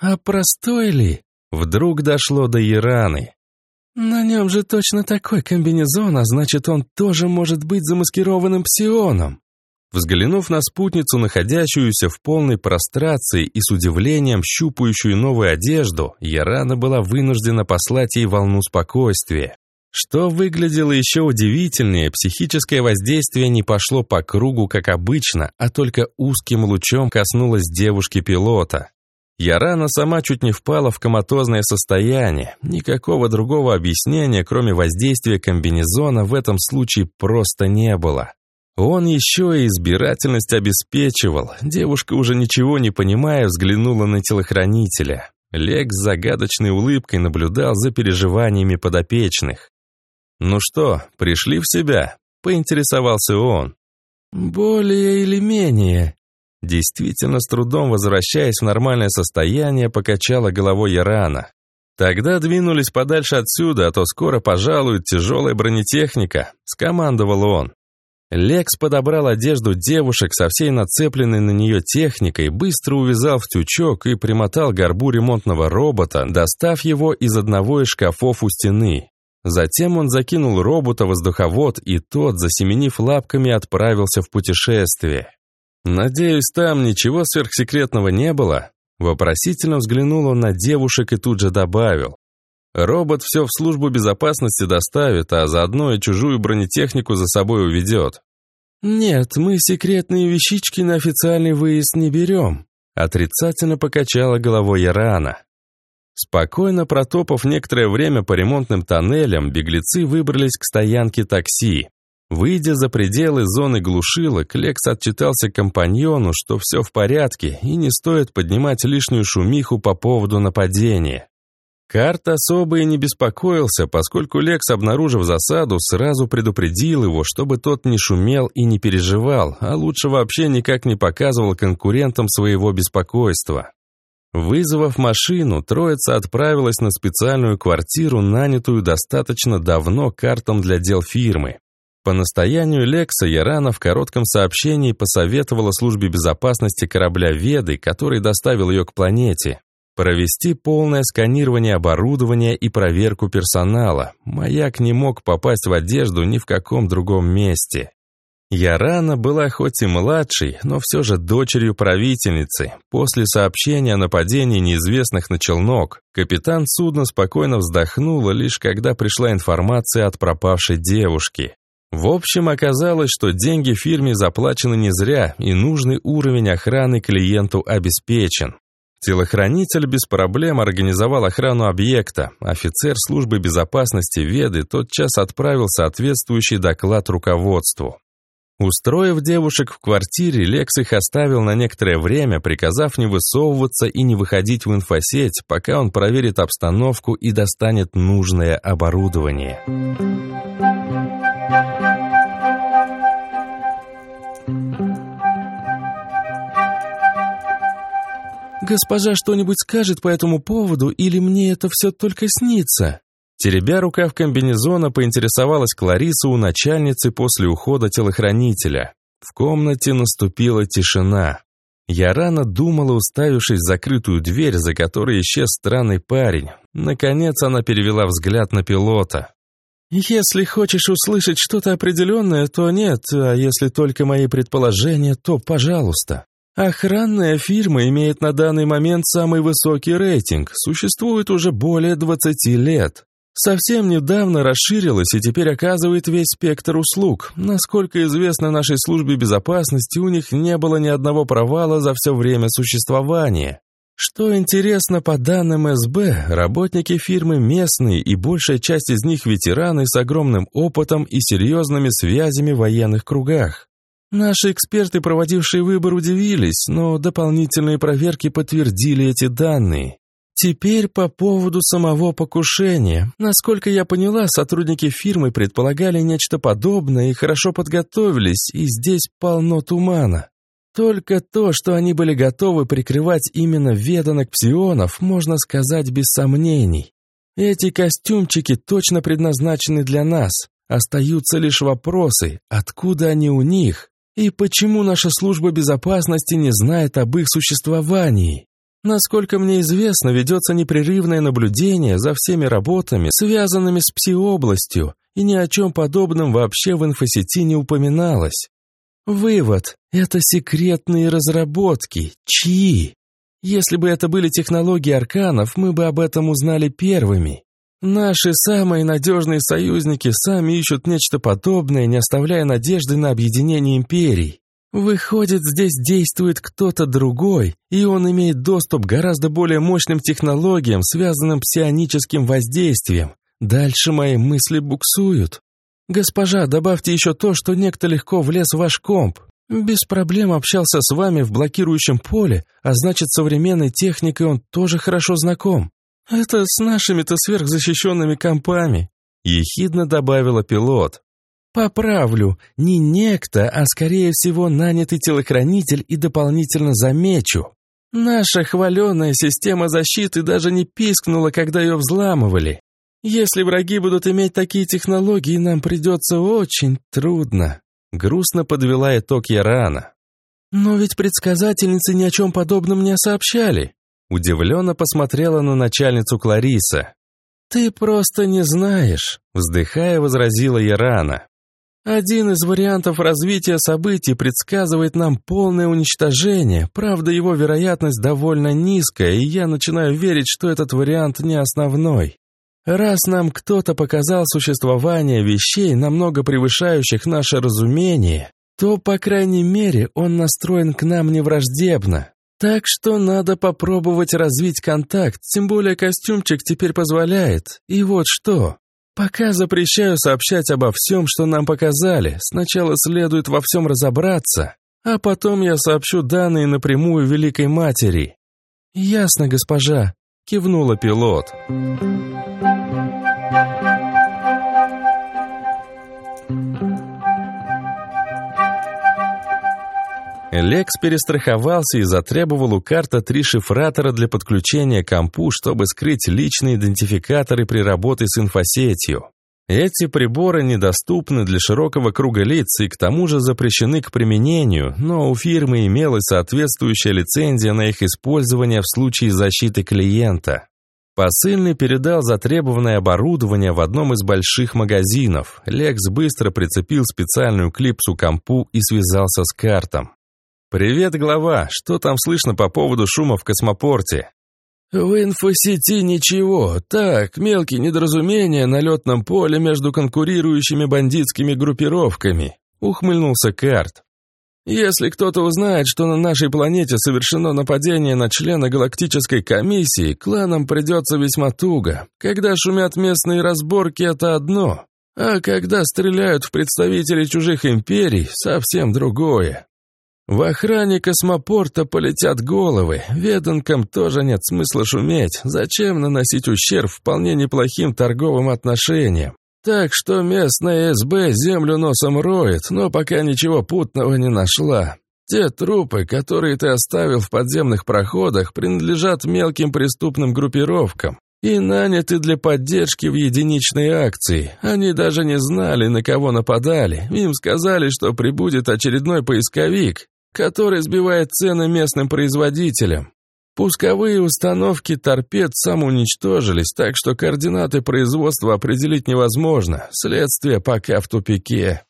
А простой ли? Вдруг дошло до Ираны. На нем же точно такой комбинезон, а значит, он тоже может быть замаскированным псионом. Взглянув на спутницу, находящуюся в полной прострации и с удивлением щупающую новую одежду, Ярана была вынуждена послать ей волну спокойствия. Что выглядело еще удивительнее, психическое воздействие не пошло по кругу, как обычно, а только узким лучом коснулось девушки-пилота. Ярана сама чуть не впала в коматозное состояние. Никакого другого объяснения, кроме воздействия комбинезона, в этом случае просто не было. Он еще и избирательность обеспечивал. Девушка, уже ничего не понимая, взглянула на телохранителя. Лекс с загадочной улыбкой наблюдал за переживаниями подопечных. «Ну что, пришли в себя?» – поинтересовался он. «Более или менее», Действительно, с трудом возвращаясь в нормальное состояние, покачала головой Ярана. «Тогда двинулись подальше отсюда, а то скоро пожалует тяжелая бронетехника», — скомандовал он. Лекс подобрал одежду девушек со всей нацепленной на нее техникой, быстро увязал в тючок и примотал горбу ремонтного робота, достав его из одного из шкафов у стены. Затем он закинул робота в воздуховод, и тот, засеменив лапками, отправился в путешествие. «Надеюсь, там ничего сверхсекретного не было?» Вопросительно взглянул он на девушек и тут же добавил. «Робот все в службу безопасности доставит, а заодно и чужую бронетехнику за собой уведет». «Нет, мы секретные вещички на официальный выезд не берем», отрицательно покачала головой Ярана. Спокойно протопав некоторое время по ремонтным тоннелям, беглецы выбрались к стоянке такси. Выйдя за пределы зоны глушилок, Лекс отчитался компаньону, что все в порядке и не стоит поднимать лишнюю шумиху по поводу нападения. Карт особо и не беспокоился, поскольку Лекс, обнаружив засаду, сразу предупредил его, чтобы тот не шумел и не переживал, а лучше вообще никак не показывал конкурентам своего беспокойства. Вызвав машину, троица отправилась на специальную квартиру, нанятую достаточно давно картам для дел фирмы. По настоянию Лекса Ярана в коротком сообщении посоветовала службе безопасности корабля «Веды», который доставил ее к планете, провести полное сканирование оборудования и проверку персонала. Маяк не мог попасть в одежду ни в каком другом месте. Ярана была хоть и младшей, но все же дочерью правительницы. После сообщения о нападении неизвестных на челнок, капитан судна спокойно вздохнула, лишь когда пришла информация от пропавшей девушки. В общем, оказалось, что деньги фирме заплачены не зря, и нужный уровень охраны клиенту обеспечен. Телохранитель без проблем организовал охрану объекта. Офицер службы безопасности Веды тотчас отправил соответствующий доклад руководству. Устроив девушек в квартире, Лекс их оставил на некоторое время, приказав не высовываться и не выходить в инфосеть, пока он проверит обстановку и достанет нужное оборудование. «Госпожа что-нибудь скажет по этому поводу, или мне это все только снится?» Теребя рукав комбинезона, поинтересовалась Клариса у начальницы после ухода телохранителя. В комнате наступила тишина. Я рано думала, уставившись в закрытую дверь, за которой исчез странный парень. Наконец она перевела взгляд на пилота. «Если хочешь услышать что-то определенное, то нет, а если только мои предположения, то пожалуйста». Охранная фирма имеет на данный момент самый высокий рейтинг, существует уже более 20 лет. Совсем недавно расширилась и теперь оказывает весь спектр услуг. Насколько известно нашей службе безопасности, у них не было ни одного провала за все время существования. Что интересно, по данным СБ, работники фирмы местные и большая часть из них ветераны с огромным опытом и серьезными связями в военных кругах. Наши эксперты, проводившие выбор, удивились, но дополнительные проверки подтвердили эти данные. Теперь по поводу самого покушения. Насколько я поняла, сотрудники фирмы предполагали нечто подобное и хорошо подготовились, и здесь полно тумана. Только то, что они были готовы прикрывать именно веданок псионов, можно сказать без сомнений. Эти костюмчики точно предназначены для нас. Остаются лишь вопросы, откуда они у них, и почему наша служба безопасности не знает об их существовании. Насколько мне известно, ведется непрерывное наблюдение за всеми работами, связанными с пси-областью, и ни о чем подобном вообще в инфосети не упоминалось. Вывод – это секретные разработки. Чьи? Если бы это были технологии арканов, мы бы об этом узнали первыми. Наши самые надежные союзники сами ищут нечто подобное, не оставляя надежды на объединение империй. Выходит, здесь действует кто-то другой, и он имеет доступ к гораздо более мощным технологиям, связанным псионическим воздействием. Дальше мои мысли буксуют. Госпожа, добавьте еще то, что некто легко влез в ваш комп. Без проблем общался с вами в блокирующем поле, а значит, современной техникой он тоже хорошо знаком. Это с нашими-то сверхзащищенными компами, ехидно добавила пилот. Поправлю, не некто, а скорее всего нанятый телохранитель и дополнительно замечу. Наша хваленая система защиты даже не пискнула, когда ее взламывали. Если враги будут иметь такие технологии, нам придется очень трудно. Грустно подвела итог Ярана. Но ведь предсказательницы ни о чем подобном не сообщали. Удивленно посмотрела на начальницу Клариса. «Ты просто не знаешь», — вздыхая, возразила Ярана. Один из вариантов развития событий предсказывает нам полное уничтожение, правда его вероятность довольно низкая, и я начинаю верить, что этот вариант не основной. Раз нам кто-то показал существование вещей, намного превышающих наше разумение, то, по крайней мере, он настроен к нам невраждебно. Так что надо попробовать развить контакт, тем более костюмчик теперь позволяет. И вот что. Пока запрещаю сообщать обо всем, что нам показали. Сначала следует во всем разобраться, а потом я сообщу данные напрямую Великой Матери. «Ясно, госпожа», — кивнула пилот. Лекс перестраховался и затребовал у карта три шифратора для подключения к компу, чтобы скрыть личные идентификаторы при работе с инфосетью. Эти приборы недоступны для широкого круга лиц и к тому же запрещены к применению, но у фирмы имелась соответствующая лицензия на их использование в случае защиты клиента. Посыльный передал затребованное оборудование в одном из больших магазинов. Лекс быстро прицепил специальную клипсу компу и связался с картом. «Привет, глава. Что там слышно по поводу шума в космопорте?» «В инфосети ничего. Так, мелкие недоразумения на летном поле между конкурирующими бандитскими группировками», — ухмыльнулся Карт. «Если кто-то узнает, что на нашей планете совершено нападение на члена галактической комиссии, кланам придется весьма туго. Когда шумят местные разборки, это одно, а когда стреляют в представителей чужих империй, совсем другое. В охране космопорта полетят головы, веданкам тоже нет смысла шуметь, зачем наносить ущерб вполне неплохим торговым отношениям. Так что местная СБ землю носом роет, но пока ничего путного не нашла. Те трупы, которые ты оставил в подземных проходах, принадлежат мелким преступным группировкам и наняты для поддержки в единичной акции. Они даже не знали, на кого нападали. Им сказали, что прибудет очередной поисковик, который сбивает цены местным производителям. Пусковые установки торпед самоуничтожились, так что координаты производства определить невозможно. Следствие пока в тупике.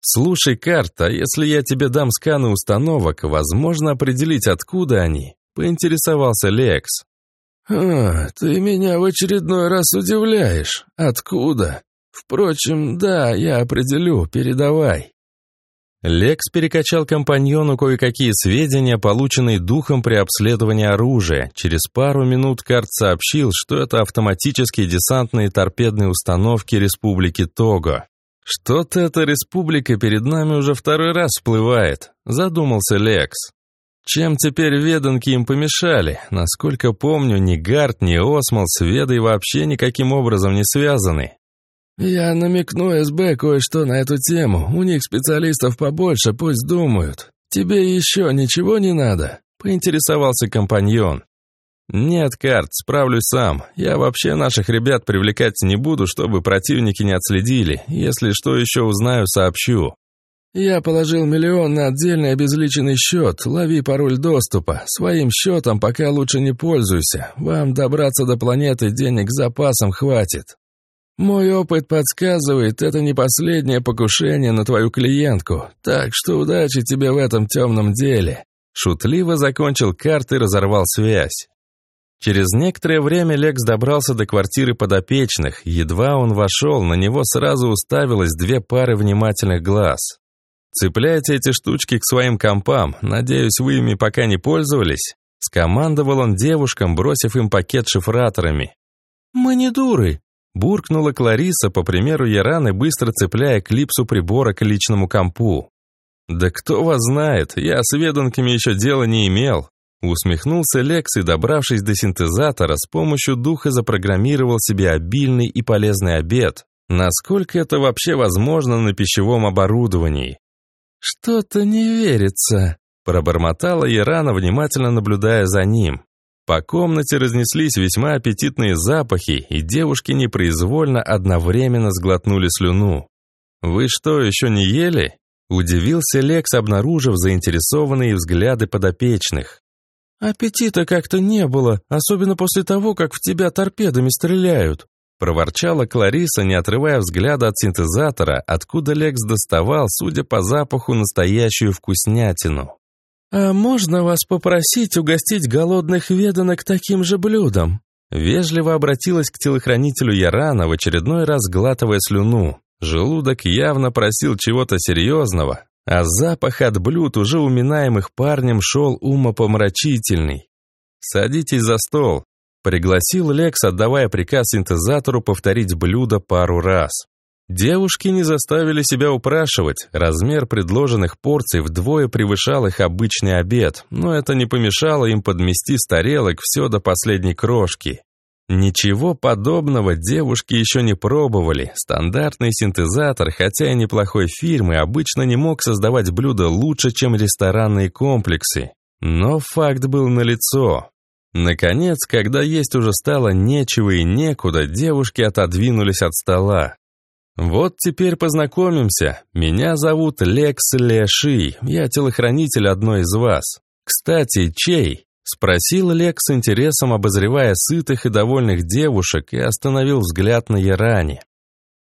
Слушай, карта, если я тебе дам сканы установок, возможно определить, откуда они? Поинтересовался Лекс. «А, ты меня в очередной раз удивляешь. Откуда? Впрочем, да, я определю, передавай». Лекс перекачал компаньону кое-какие сведения, полученные духом при обследовании оружия. Через пару минут Карт сообщил, что это автоматические десантные торпедные установки Республики Того. «Что-то эта республика перед нами уже второй раз всплывает», — задумался Лекс. Чем теперь веданки им помешали? Насколько помню, ни Гарт, ни Осмол с Ведой вообще никаким образом не связаны. «Я намекну СБ кое-что на эту тему. У них специалистов побольше, пусть думают. Тебе еще ничего не надо?» — поинтересовался компаньон. «Нет, Карт, справлюсь сам. Я вообще наших ребят привлекать не буду, чтобы противники не отследили. Если что еще узнаю, сообщу». «Я положил миллион на отдельный обезличенный счет. Лови пароль доступа. Своим счетом пока лучше не пользуйся. Вам добраться до планеты денег с запасом хватит. Мой опыт подсказывает, это не последнее покушение на твою клиентку. Так что удачи тебе в этом темном деле». Шутливо закончил карт и разорвал связь. Через некоторое время Лекс добрался до квартиры подопечных. Едва он вошел, на него сразу уставилось две пары внимательных глаз. «Цепляйте эти штучки к своим компам. Надеюсь, вы ими пока не пользовались?» Скомандовал он девушкам, бросив им пакет шифраторами. «Мы не дуры», — буркнула Клариса, по примеру Яраны, быстро цепляя клипсу прибора к личному компу. «Да кто вас знает, я с веданками еще дела не имел. Усмехнулся Лекс и, добравшись до синтезатора, с помощью духа запрограммировал себе обильный и полезный обед. Насколько это вообще возможно на пищевом оборудовании? «Что-то не верится», – пробормотала Ирана, внимательно наблюдая за ним. По комнате разнеслись весьма аппетитные запахи, и девушки непроизвольно одновременно сглотнули слюну. «Вы что, еще не ели?» – удивился Лекс, обнаружив заинтересованные взгляды подопечных. «Аппетита как-то не было, особенно после того, как в тебя торпедами стреляют», проворчала Клариса, не отрывая взгляда от синтезатора, откуда Лекс доставал, судя по запаху, настоящую вкуснятину. «А можно вас попросить угостить голодных веданок таким же блюдом?» Вежливо обратилась к телохранителю Ярана, в очередной раз глатывая слюну. Желудок явно просил чего-то серьезного, а запах от блюд, уже уминаемых парнем, шел умопомрачительный. «Садитесь за стол», — пригласил Лекс, отдавая приказ синтезатору повторить блюдо пару раз. Девушки не заставили себя упрашивать, размер предложенных порций вдвое превышал их обычный обед, но это не помешало им подмести с тарелок все до последней крошки. Ничего подобного девушки еще не пробовали. Стандартный синтезатор, хотя и неплохой фирмы, обычно не мог создавать блюда лучше, чем ресторанные комплексы. Но факт был налицо. Наконец, когда есть уже стало нечего и некуда, девушки отодвинулись от стола. «Вот теперь познакомимся. Меня зовут Лекс Леши. Я телохранитель одной из вас. Кстати, чей?» Спросил Лек с интересом, обозревая сытых и довольных девушек, и остановил взгляд на Яране.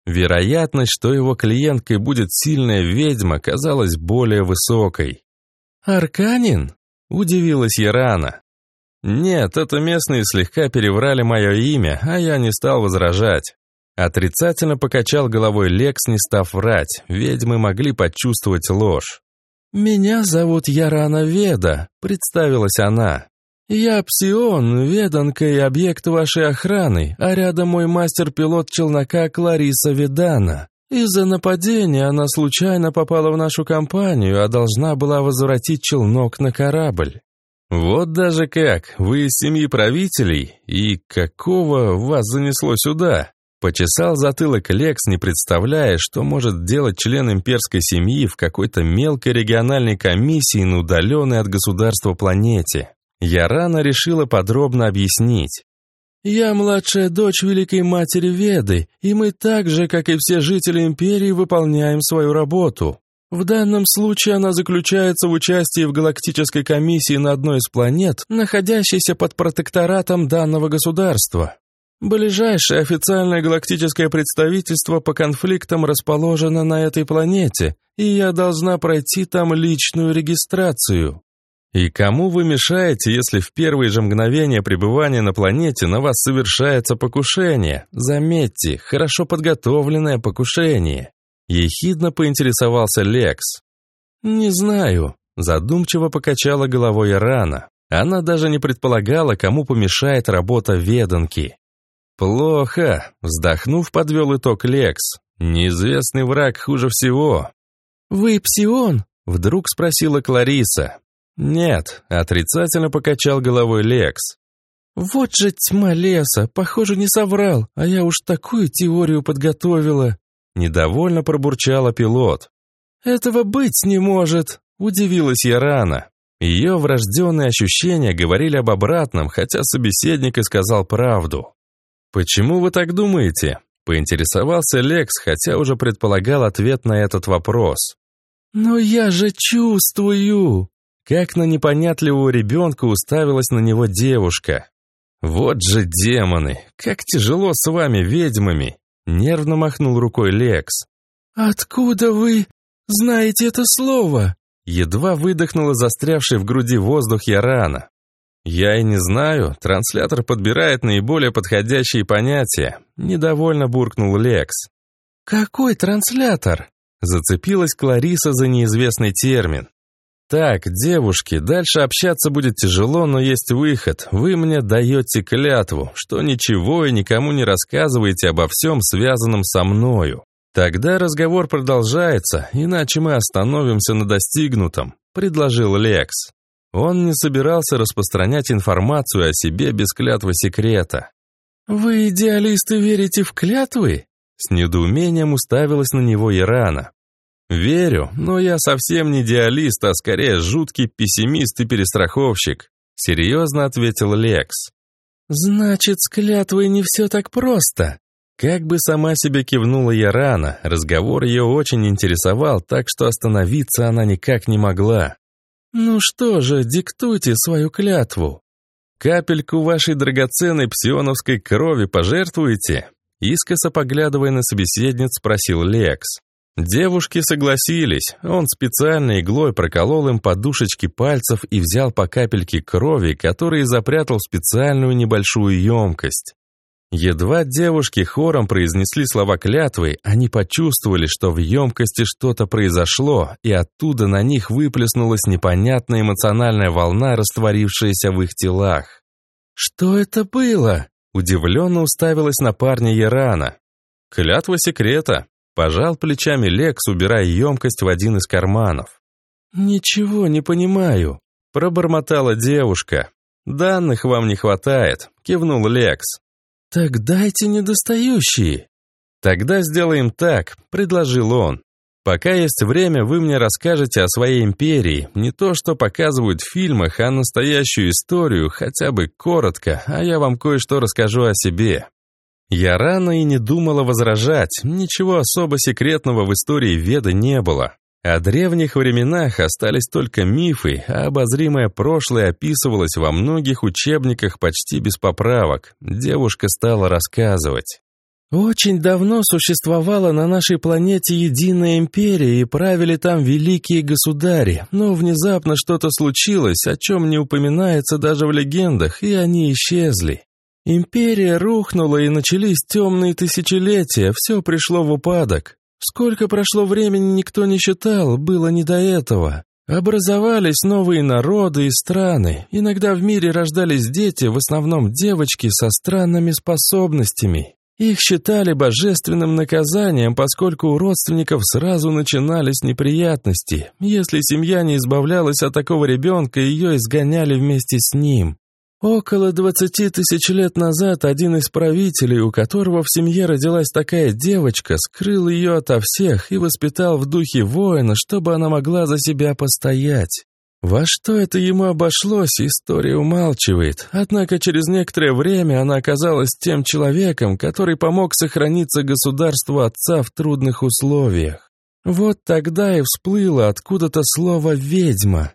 Вероятность, что его клиенткой будет сильная ведьма, казалась более высокой. «Арканин?» – удивилась Ярана. «Нет, это местные слегка переврали мое имя, а я не стал возражать». Отрицательно покачал головой Лекс, не став врать. Ведьмы могли почувствовать ложь. «Меня зовут Ярана Веда», — представилась она. «Я Псион, веданка и объект вашей охраны, а рядом мой мастер-пилот челнока Клариса Ведана. Из-за нападения она случайно попала в нашу компанию, а должна была возвратить челнок на корабль». «Вот даже как! Вы из семьи правителей? И какого вас занесло сюда?» Почесал затылок Лекс, не представляя, что может делать член имперской семьи в какой-то мелкой региональной комиссии на удаленной от государства планете. Я рано решила подробно объяснить. «Я младшая дочь Великой Матери Веды, и мы так же, как и все жители Империи, выполняем свою работу. В данном случае она заключается в участии в галактической комиссии на одной из планет, находящейся под протекторатом данного государства. Ближайшее официальное галактическое представительство по конфликтам расположено на этой планете, и я должна пройти там личную регистрацию. И кому вы мешаете, если в первые же мгновения пребывания на планете на вас совершается покушение? Заметьте, хорошо подготовленное покушение. Ехидно поинтересовался Лекс. Не знаю. Задумчиво покачала головой Рана. Она даже не предполагала, кому помешает работа веданки. «Плохо», — вздохнув, подвел итог Лекс. «Неизвестный враг хуже всего». «Вы псион?» — вдруг спросила Клариса. Нет, отрицательно покачал головой Лекс. Вот же тьма леса, похоже, не соврал, а я уж такую теорию подготовила. Недовольно пробурчала пилот. Этого быть не может, удивилась я рано. Ее врожденные ощущения говорили об обратном, хотя собеседник и сказал правду. «Почему вы так думаете?» – поинтересовался Лекс, хотя уже предполагал ответ на этот вопрос. «Но я же чувствую!» Как на непонятливого ребенка уставилась на него девушка. «Вот же демоны! Как тяжело с вами, ведьмами!» Нервно махнул рукой Лекс. «Откуда вы знаете это слово?» Едва выдохнула застрявший в груди воздух Ярана. «Я и не знаю. Транслятор подбирает наиболее подходящие понятия», — недовольно буркнул Лекс. «Какой транслятор?» Зацепилась Клариса за неизвестный термин. «Так, девушки, дальше общаться будет тяжело, но есть выход. Вы мне даете клятву, что ничего и никому не рассказываете обо всем, связанном со мною. Тогда разговор продолжается, иначе мы остановимся на достигнутом», — предложил Лекс. Он не собирался распространять информацию о себе без клятвы секрета. «Вы, идеалисты, верите в клятвы?» С недоумением уставилась на него Ирана. «Верю, но я совсем не идеалист, а скорее жуткий пессимист и перестраховщик», серьезно ответил Лекс. «Значит, с клятвой не все так просто». Как бы сама себе кивнула я рано, разговор ее очень интересовал, так что остановиться она никак не могла. «Ну что же, диктуйте свою клятву». «Капельку вашей драгоценной псионовской крови пожертвуете?» Искоса поглядывая на собеседниц, спросил Лекс. Девушки согласились. Он специально иглой проколол им подушечки пальцев и взял по капельке крови, которые запрятал в специальную небольшую емкость. Едва девушки хором произнесли слова клятвы, они почувствовали, что в емкости что-то произошло, и оттуда на них выплеснулась непонятная эмоциональная волна, растворившаяся в их телах. «Что это было?» Удивленно уставилась на парня Ярана. «Клятва секрета», — пожал плечами Лекс, убирая емкость в один из карманов. «Ничего не понимаю», — пробормотала девушка. «Данных вам не хватает», — кивнул Лекс. «Так дайте недостающие». «Тогда сделаем так», — предложил он. Пока есть время, вы мне расскажете о своей империи, не то, что показывают в фильмах, а настоящую историю, хотя бы коротко, а я вам кое-что расскажу о себе. Я рано и не думала возражать, ничего особо секретного в истории Веды не было. О древних временах остались только мифы, а обозримое прошлое описывалось во многих учебниках почти без поправок. Девушка стала рассказывать. Очень давно существовала на нашей планете единая империя и правили там великие государи, но внезапно что-то случилось, о чем не упоминается даже в легендах, и они исчезли. Империя рухнула и начались темные тысячелетия, все пришло в упадок. Сколько прошло времени, никто не считал, было не до этого. Образовались новые народы и страны. Иногда в мире рождались дети, в основном девочки со странными способностями. Их считали божественным наказанием, поскольку у родственников сразу начинались неприятности. Если семья не избавлялась от такого ребенка, ее изгоняли вместе с ним. Около двадцати тысяч лет назад один из правителей, у которого в семье родилась такая девочка, скрыл ее ото всех и воспитал в духе воина, чтобы она могла за себя постоять. Во что это ему обошлось, история умалчивает, однако через некоторое время она оказалась тем человеком, который помог сохраниться государству отца в трудных условиях. Вот тогда и всплыло откуда-то слово «ведьма».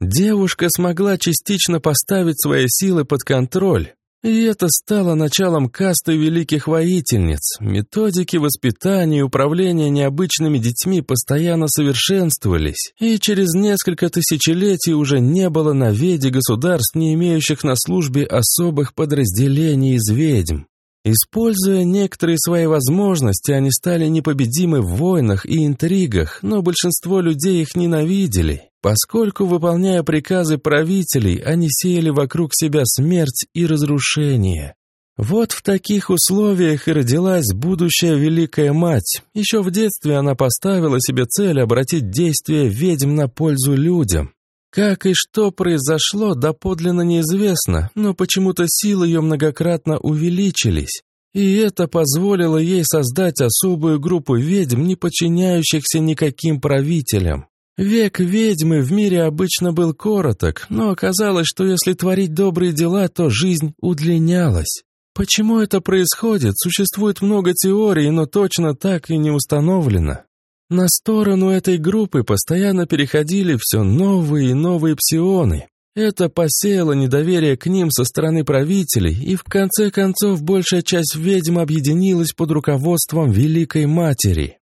Девушка смогла частично поставить свои силы под контроль, и это стало началом касты великих воительниц. Методики воспитания и управления необычными детьми постоянно совершенствовались, и через несколько тысячелетий уже не было на веде государств, не имеющих на службе особых подразделений из ведьм. Используя некоторые свои возможности, они стали непобедимы в войнах и интригах, но большинство людей их ненавидели, поскольку, выполняя приказы правителей, они сеяли вокруг себя смерть и разрушение. Вот в таких условиях и родилась будущая Великая Мать. Еще в детстве она поставила себе цель обратить действия ведьм на пользу людям. Как и что произошло, доподлинно неизвестно, но почему-то силы ее многократно увеличились. И это позволило ей создать особую группу ведьм, не подчиняющихся никаким правителям. Век ведьмы в мире обычно был короток, но оказалось, что если творить добрые дела, то жизнь удлинялась. Почему это происходит, существует много теорий, но точно так и не установлено. На сторону этой группы постоянно переходили все новые и новые псионы. Это посеяло недоверие к ним со стороны правителей, и в конце концов большая часть ведьм объединилась под руководством Великой Матери.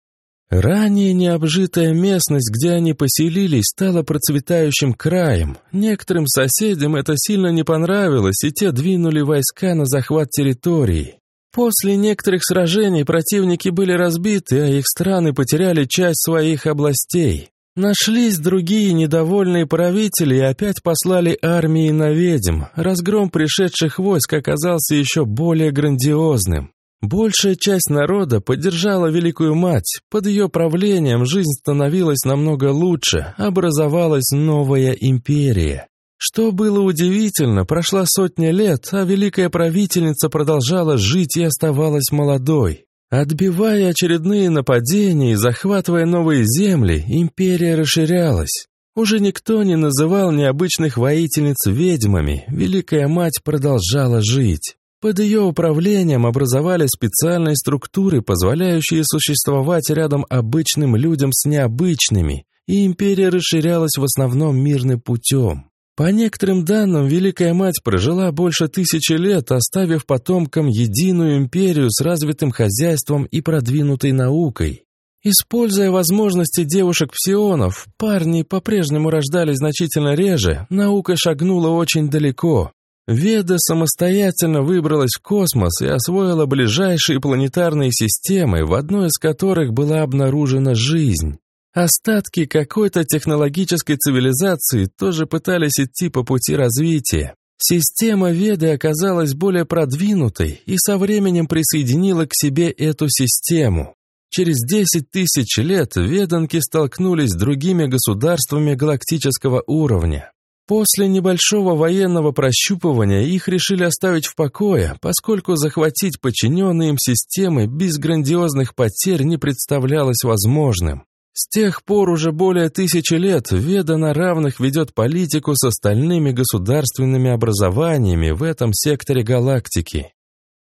Ранее необжитая местность, где они поселились, стала процветающим краем. Некоторым соседям это сильно не понравилось, и те двинули войска на захват территории. После некоторых сражений противники были разбиты, а их страны потеряли часть своих областей. Нашлись другие недовольные правители и опять послали армии на ведьм. Разгром пришедших войск оказался еще более грандиозным. Большая часть народа поддержала Великую Мать. Под ее правлением жизнь становилась намного лучше, образовалась новая империя. Что было удивительно, прошла сотня лет, а великая правительница продолжала жить и оставалась молодой. Отбивая очередные нападения и захватывая новые земли, империя расширялась. Уже никто не называл необычных воительниц ведьмами, Великая Мать продолжала жить. Под ее управлением образовали специальные структуры, позволяющие существовать рядом обычным людям с необычными, и империя расширялась в основном мирным путем. По некоторым данным, Великая Мать прожила больше тысячи лет, оставив потомкам единую империю с развитым хозяйством и продвинутой наукой. Используя возможности девушек-псионов, парни по-прежнему рождались значительно реже, наука шагнула очень далеко. Веда самостоятельно выбралась в космос и освоила ближайшие планетарные системы, в одной из которых была обнаружена жизнь. Остатки какой-то технологической цивилизации тоже пытались идти по пути развития. Система Веды оказалась более продвинутой и со временем присоединила к себе эту систему. Через 10 тысяч лет веданки столкнулись с другими государствами галактического уровня. После небольшого военного прощупывания их решили оставить в покое, поскольку захватить подчиненные им системы без грандиозных потерь не представлялось возможным. С тех пор уже более тысячи лет Веда на равных ведет политику с остальными государственными образованиями в этом секторе галактики.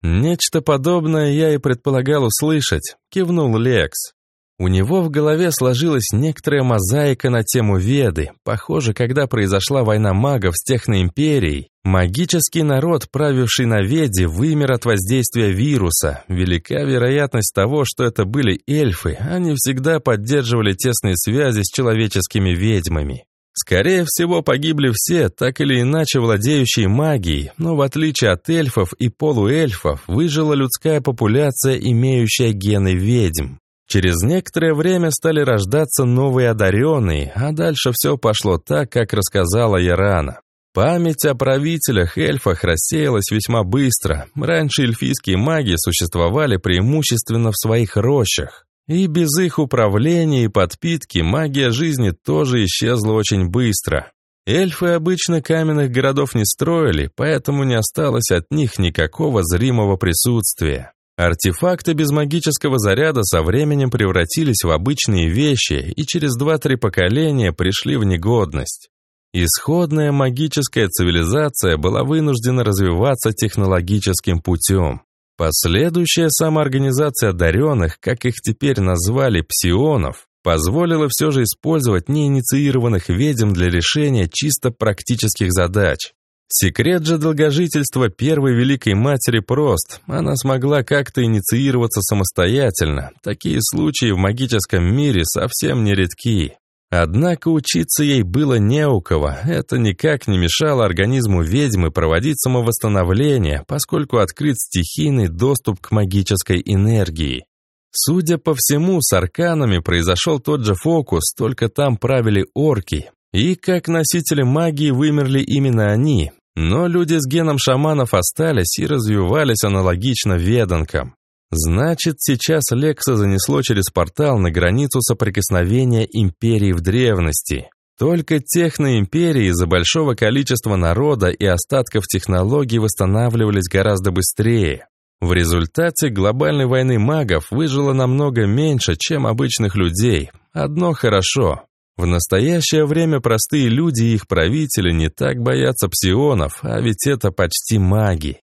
«Нечто подобное я и предполагал услышать», — кивнул Лекс. У него в голове сложилась некоторая мозаика на тему Веды. Похоже, когда произошла война магов с Техноимперией, магический народ, правивший на Веде, вымер от воздействия вируса. Велика вероятность того, что это были эльфы, они всегда поддерживали тесные связи с человеческими ведьмами. Скорее всего, погибли все, так или иначе владеющие магией, но в отличие от эльфов и полуэльфов, выжила людская популяция, имеющая гены ведьм. Через некоторое время стали рождаться новые одаренные, а дальше все пошло так, как рассказала Ярана. Память о правителях-эльфах рассеялась весьма быстро. Раньше эльфийские маги существовали преимущественно в своих рощах. И без их управления и подпитки магия жизни тоже исчезла очень быстро. Эльфы обычно каменных городов не строили, поэтому не осталось от них никакого зримого присутствия. Артефакты без магического заряда со временем превратились в обычные вещи и через 2-3 поколения пришли в негодность. Исходная магическая цивилизация была вынуждена развиваться технологическим путем. Последующая самоорганизация одаренных, как их теперь назвали псионов, позволила все же использовать неинициированных ведьм для решения чисто практических задач. Секрет же долгожительства первой Великой Матери прост. Она смогла как-то инициироваться самостоятельно. Такие случаи в магическом мире совсем не редки. Однако учиться ей было не у кого. Это никак не мешало организму ведьмы проводить самовосстановление, поскольку открыт стихийный доступ к магической энергии. Судя по всему, с арканами произошел тот же фокус, только там правили орки, и как носители магии вымерли именно они, но люди с геном шаманов остались и развивались аналогично веданкам. Значит, сейчас Лекса занесло через портал на границу соприкосновения империи в древности. Только техноимперии из-за большого количества народа и остатков технологий восстанавливались гораздо быстрее. В результате глобальной войны магов выжило намного меньше, чем обычных людей. Одно хорошо. В настоящее время простые люди и их правители не так боятся псионов, а ведь это почти маги.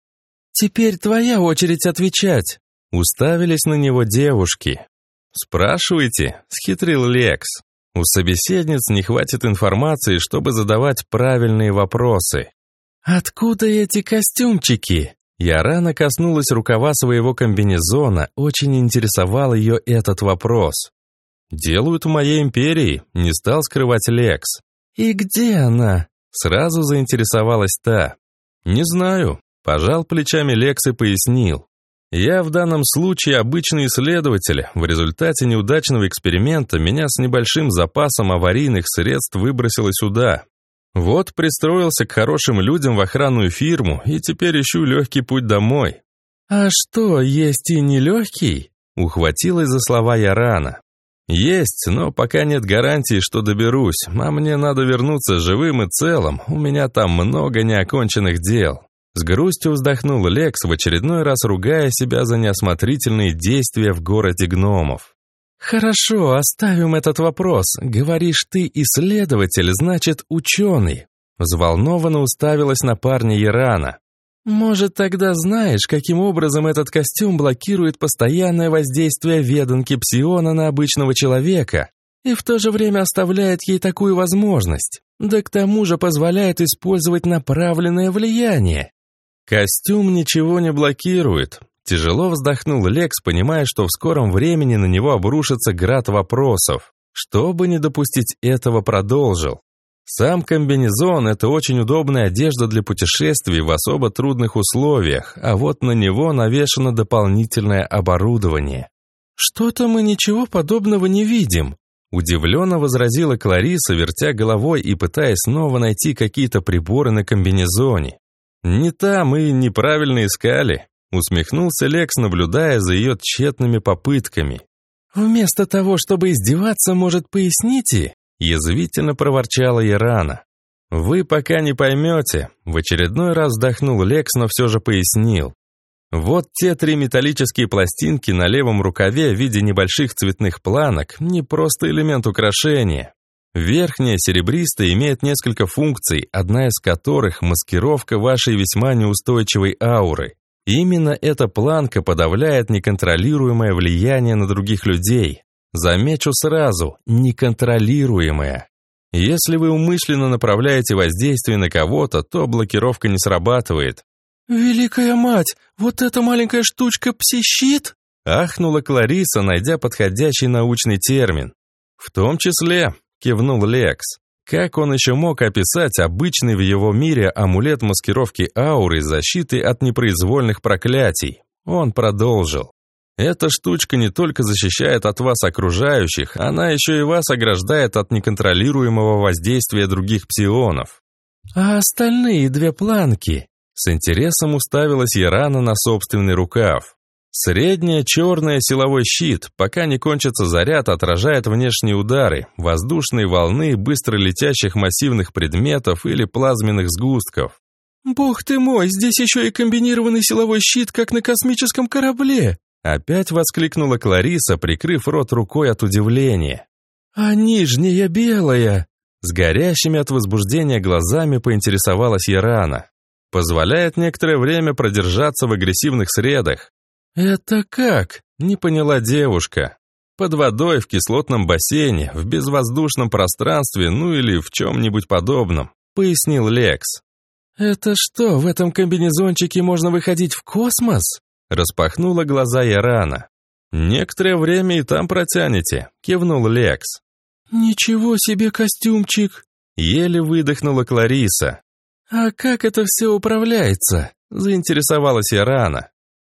«Теперь твоя очередь отвечать», — уставились на него девушки. «Спрашивайте», — схитрил Лекс. У собеседниц не хватит информации, чтобы задавать правильные вопросы. «Откуда эти костюмчики?» Я рано коснулась рукава своего комбинезона, очень интересовал ее этот вопрос. «Делают в моей империи», — не стал скрывать Лекс. «И где она?» — сразу заинтересовалась та. «Не знаю», — пожал плечами Лекс и пояснил. Я в данном случае обычный исследователь. В результате неудачного эксперимента меня с небольшим запасом аварийных средств выбросило сюда. Вот пристроился к хорошим людям в охранную фирму и теперь ищу легкий путь домой. «А что, есть и нелегкий?» Ухватилась за слова я рано. «Есть, но пока нет гарантии, что доберусь, а мне надо вернуться живым и целым, у меня там много неоконченных дел». С грустью вздохнул Лекс, в очередной раз ругая себя за неосмотрительные действия в городе гномов. «Хорошо, оставим этот вопрос. Говоришь, ты исследователь, значит, ученый». Взволнованно уставилась на парня Ярана. «Может, тогда знаешь, каким образом этот костюм блокирует постоянное воздействие веданки псиона на обычного человека и в то же время оставляет ей такую возможность, да к тому же позволяет использовать направленное влияние?» Костюм ничего не блокирует. Тяжело вздохнул Лекс, понимая, что в скором времени на него обрушится град вопросов. Чтобы не допустить этого, продолжил. Сам комбинезон – это очень удобная одежда для путешествий в особо трудных условиях, а вот на него навешано дополнительное оборудование. «Что-то мы ничего подобного не видим», – удивленно возразила Клариса, вертя головой и пытаясь снова найти какие-то приборы на комбинезоне. «Не там и неправильно искали», — усмехнулся Лекс, наблюдая за ее тщетными попытками. «Вместо того, чтобы издеваться, может, поясните?» — язвительно проворчала Ярана. «Вы пока не поймете», — в очередной раз вздохнул Лекс, но все же пояснил. Вот те три металлические пластинки на левом рукаве в виде небольших цветных планок — не просто элемент украшения. Верхняя серебристая имеет несколько функций, одна из которых – маскировка вашей весьма неустойчивой ауры. Именно эта планка подавляет неконтролируемое влияние на других людей. Замечу сразу – неконтролируемое. Если вы умышленно направляете воздействие на кого-то, то блокировка не срабатывает. «Великая мать, вот эта маленькая штучка псищит?» Ахнула Клариса, найдя подходящий научный термин. В том числе, кивнул Лекс. Как он еще мог описать обычный в его мире амулет маскировки ауры защиты от непроизвольных проклятий? Он продолжил. Эта штучка не только защищает от вас окружающих, она еще и вас ограждает от неконтролируемого воздействия других псионов. А остальные две планки? С интересом уставилась Ярана на собственный рукав. Средняя черная силовой щит, пока не кончится заряд, отражает внешние удары, воздушные волны быстро летящих массивных предметов или плазменных сгустков. «Бог ты мой, здесь еще и комбинированный силовой щит, как на космическом корабле!» Опять воскликнула Клариса, прикрыв рот рукой от удивления. «А нижняя белая?» С горящими от возбуждения глазами поинтересовалась Ярана. Позволяет некоторое время продержаться в агрессивных средах. «Это как?» — не поняла девушка. «Под водой, в кислотном бассейне, в безвоздушном пространстве, ну или в чем-нибудь подобном», — пояснил Лекс. «Это что, в этом комбинезончике можно выходить в космос?» — распахнула глаза Ярана. «Некоторое время и там протянете», — кивнул Лекс. «Ничего себе костюмчик!» — еле выдохнула Клариса. «А как это все управляется?» — заинтересовалась Ярана.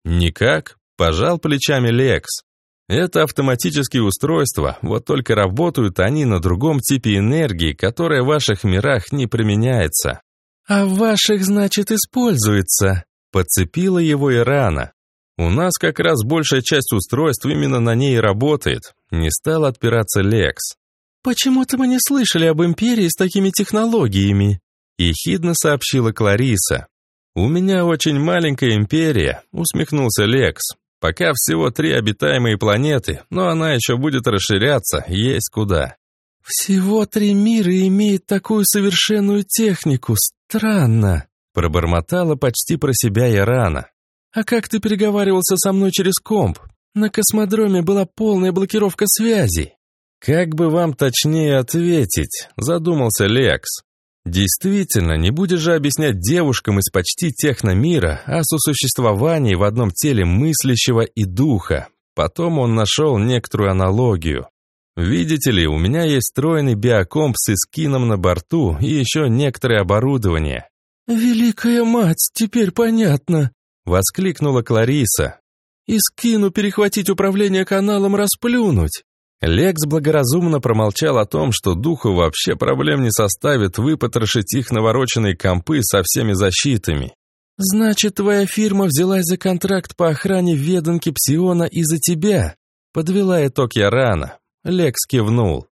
«Никак», – пожал плечами Лекс. «Это автоматические устройства, вот только работают они на другом типе энергии, которая в ваших мирах не применяется». «А в ваших, значит, используется», – подцепила его Ирана. «У нас как раз большая часть устройств именно на ней и работает», – не стал отпираться Лекс. «Почему-то мы не слышали об империи с такими технологиями», — ехидно сообщила Клариса. «У меня очень маленькая империя», — усмехнулся Лекс. «Пока всего три обитаемые планеты, но она еще будет расширяться, есть куда». «Всего три мира имеет такую совершенную технику, странно», — пробормотала почти про себя Ярана. «А как ты переговаривался со мной через комп? На космодроме была полная блокировка связей». «Как бы вам точнее ответить?» – задумался Лекс. Действительно, не будешь же объяснять девушкам из почти техномира о сосуществовании в одном теле мыслящего и духа. Потом он нашел некоторую аналогию. Видите ли, у меня есть встроенный биокомп с эскином на борту и еще некоторое оборудование. «Великая мать, теперь понятно!» — воскликнула Клариса. «Искину перехватить управление каналом расплюнуть!» Лекс благоразумно промолчал о том, что духу вообще проблем не составит выпотрошить их навороченные компы со всеми защитами. «Значит, твоя фирма взялась за контракт по охране веданки Псиона из-за тебя?» Подвела итог я рано. Лекс кивнул.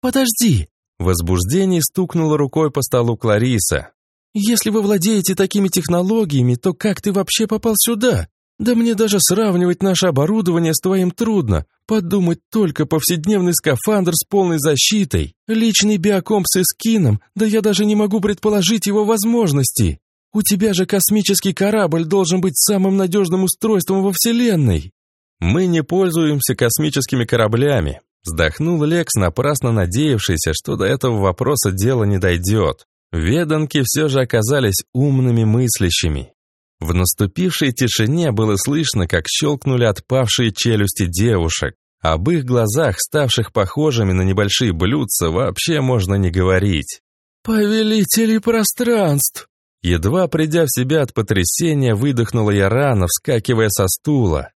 «Подожди!» В возбуждении стукнула рукой по столу Клариса. «Если вы владеете такими технологиями, то как ты вообще попал сюда? Да мне даже сравнивать наше оборудование с твоим трудно. Подумать только повседневный скафандр с полной защитой, личный биокомп с эскином, да я даже не могу предположить его возможности. У тебя же космический корабль должен быть самым надежным устройством во Вселенной. Мы не пользуемся космическими кораблями. Вздохнул Лекс, напрасно надеявшийся, что до этого вопроса дело не дойдет. Веданки все же оказались умными мыслящими. В наступившей тишине было слышно, как щелкнули отпавшие челюсти девушек. Об их глазах, ставших похожими на небольшие блюдца, вообще можно не говорить. «Повелители пространств!» Едва придя в себя от потрясения, выдохнула я рано, вскакивая со стула.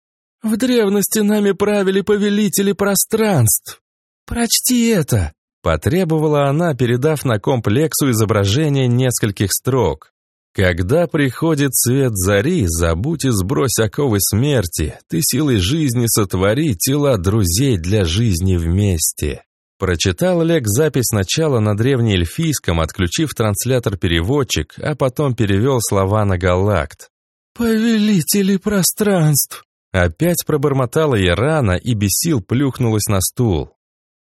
«В древности нами правили повелители пространств. Прочти это!» Потребовала она, передав на комплексу изображение нескольких строк. Когда приходит свет зари, забудь и сбрось оковы смерти, ты силой жизни сотвори тела друзей для жизни вместе. Прочитал Лек запись сначала на древнеэльфийском, отключив транслятор-переводчик, а потом перевел слова на галакт. «Повелители пространств!» Опять пробормотала я рано и без сил плюхнулась на стул.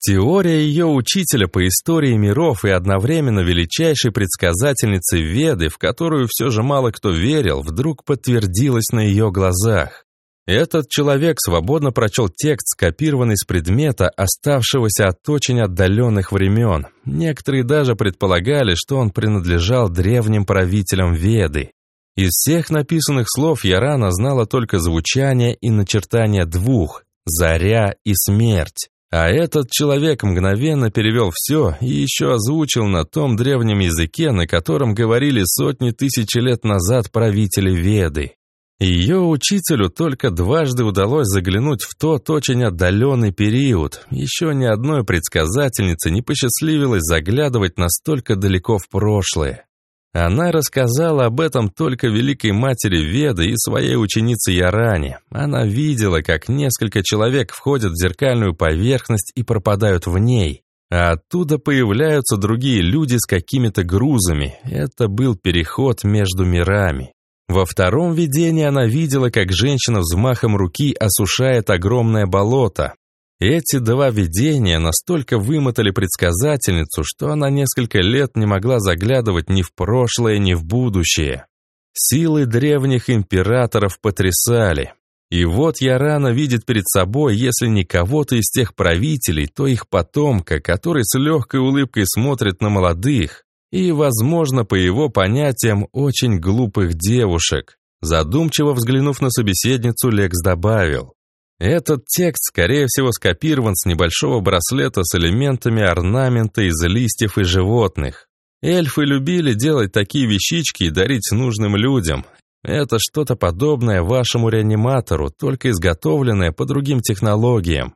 Теория ее учителя по истории миров и одновременно величайшей предсказательницы Веды, в которую все же мало кто верил, вдруг подтвердилась на ее глазах. Этот человек свободно прочел текст, скопированный с предмета, оставшегося от очень отдаленных времен. Некоторые даже предполагали, что он принадлежал древним правителям Веды. Из всех написанных слов я рано знала только звучание и начертание двух – «заря» и «смерть». А этот человек мгновенно перевел все и еще озвучил на том древнем языке, на котором говорили сотни тысяч лет назад правители Веды. Ее учителю только дважды удалось заглянуть в тот очень отдаленный период. Еще ни одной предсказательнице не посчастливилось заглядывать настолько далеко в прошлое. Она рассказала об этом только Великой Матери Веды и своей ученице Яране. Она видела, как несколько человек входят в зеркальную поверхность и пропадают в ней. А оттуда появляются другие люди с какими-то грузами. Это был переход между мирами. Во втором видении она видела, как женщина взмахом руки осушает огромное болото. Эти два видения настолько вымотали предсказательницу, что она несколько лет не могла заглядывать ни в прошлое, ни в будущее. Силы древних императоров потрясали. И вот Ярана видит перед собой, если не кого-то из тех правителей, то их потомка, который с легкой улыбкой смотрит на молодых и, возможно, по его понятиям, очень глупых девушек. Задумчиво взглянув на собеседницу, Лекс добавил. Этот текст, скорее всего, скопирован с небольшого браслета с элементами орнамента из листьев и животных. Эльфы любили делать такие вещички и дарить нужным людям. Это что-то подобное вашему реаниматору, только изготовленное по другим технологиям.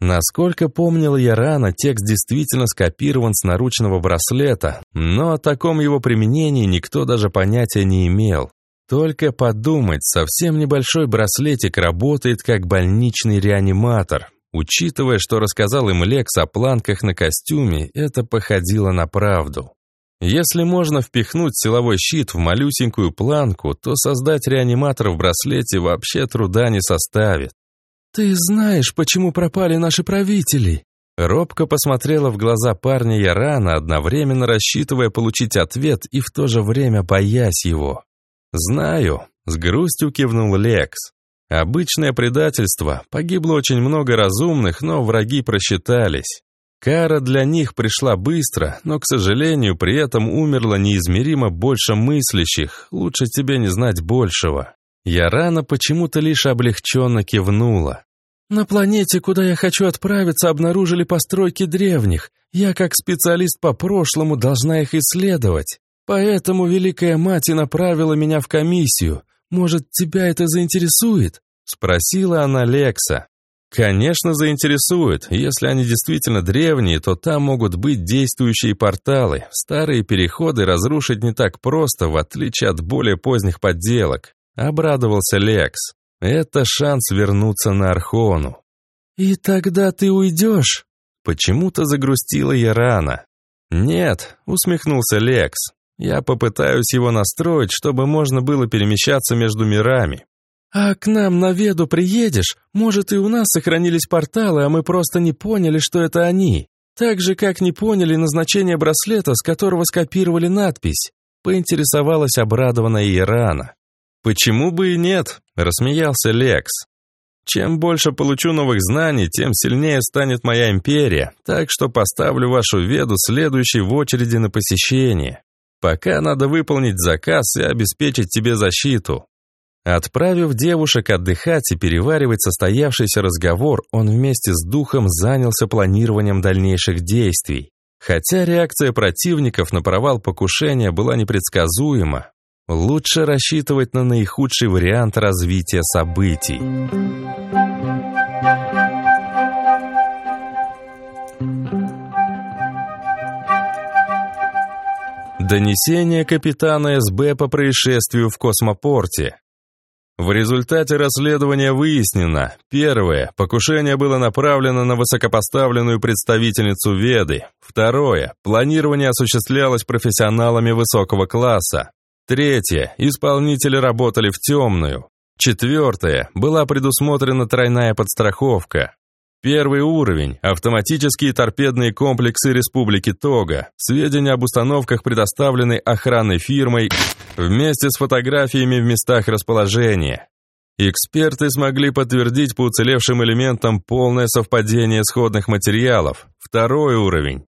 Насколько помнил я рано, текст действительно скопирован с наручного браслета, но о таком его применении никто даже понятия не имел. Только подумать, совсем небольшой браслетик работает как больничный реаниматор. Учитывая, что рассказал им Лекс о планках на костюме, это походило на правду. Если можно впихнуть силовой щит в малюсенькую планку, то создать реаниматор в браслете вообще труда не составит. «Ты знаешь, почему пропали наши правители?» Робко посмотрела в глаза парня Ярана, одновременно рассчитывая получить ответ и в то же время боясь его. «Знаю», — с грустью кивнул Лекс. «Обычное предательство. Погибло очень много разумных, но враги просчитались. Кара для них пришла быстро, но, к сожалению, при этом умерло неизмеримо больше мыслящих. Лучше тебе не знать большего. Я рано почему-то лишь облегченно кивнула. На планете, куда я хочу отправиться, обнаружили постройки древних. Я, как специалист по прошлому, должна их исследовать. Поэтому Великая Мать направила меня в комиссию. Может, тебя это заинтересует?» Спросила она Лекса. Конечно, заинтересует. Если они действительно древние, то там могут быть действующие порталы. Старые переходы разрушить не так просто, в отличие от более поздних подделок. Обрадовался Лекс. Это шанс вернуться на Архону. «И тогда ты уйдешь?» Почему-то загрустила я рано. «Нет», — усмехнулся Лекс. «Я попытаюсь его настроить, чтобы можно было перемещаться между мирами. «А к нам на Веду приедешь? Может, и у нас сохранились порталы, а мы просто не поняли, что это они. Так же, как не поняли назначение браслета, с которого скопировали надпись». Поинтересовалась обрадованная Ирана. «Почему бы и нет?» – рассмеялся Лекс. «Чем больше получу новых знаний, тем сильнее станет моя империя, так что поставлю вашу Веду следующей в очереди на посещение. Пока надо выполнить заказ и обеспечить тебе защиту. Отправив девушек отдыхать и переваривать состоявшийся разговор, он вместе с духом занялся планированием дальнейших действий. Хотя реакция противников на провал покушения была непредсказуема, лучше рассчитывать на наихудший вариант развития событий. Донесение капитана СБ по происшествию в космопорте. В результате расследования выяснено, первое, покушение было направлено на высокопоставленную представительницу Веды, второе, планирование осуществлялось профессионалами высокого класса, третье, исполнители работали в темную, четвертое, была предусмотрена тройная подстраховка, Первый уровень – автоматические торпедные комплексы Республики Тога. Сведения об установках предоставлены охранной фирмой вместе с фотографиями в местах расположения. Эксперты смогли подтвердить по уцелевшим элементам полное совпадение сходных материалов. Второй уровень.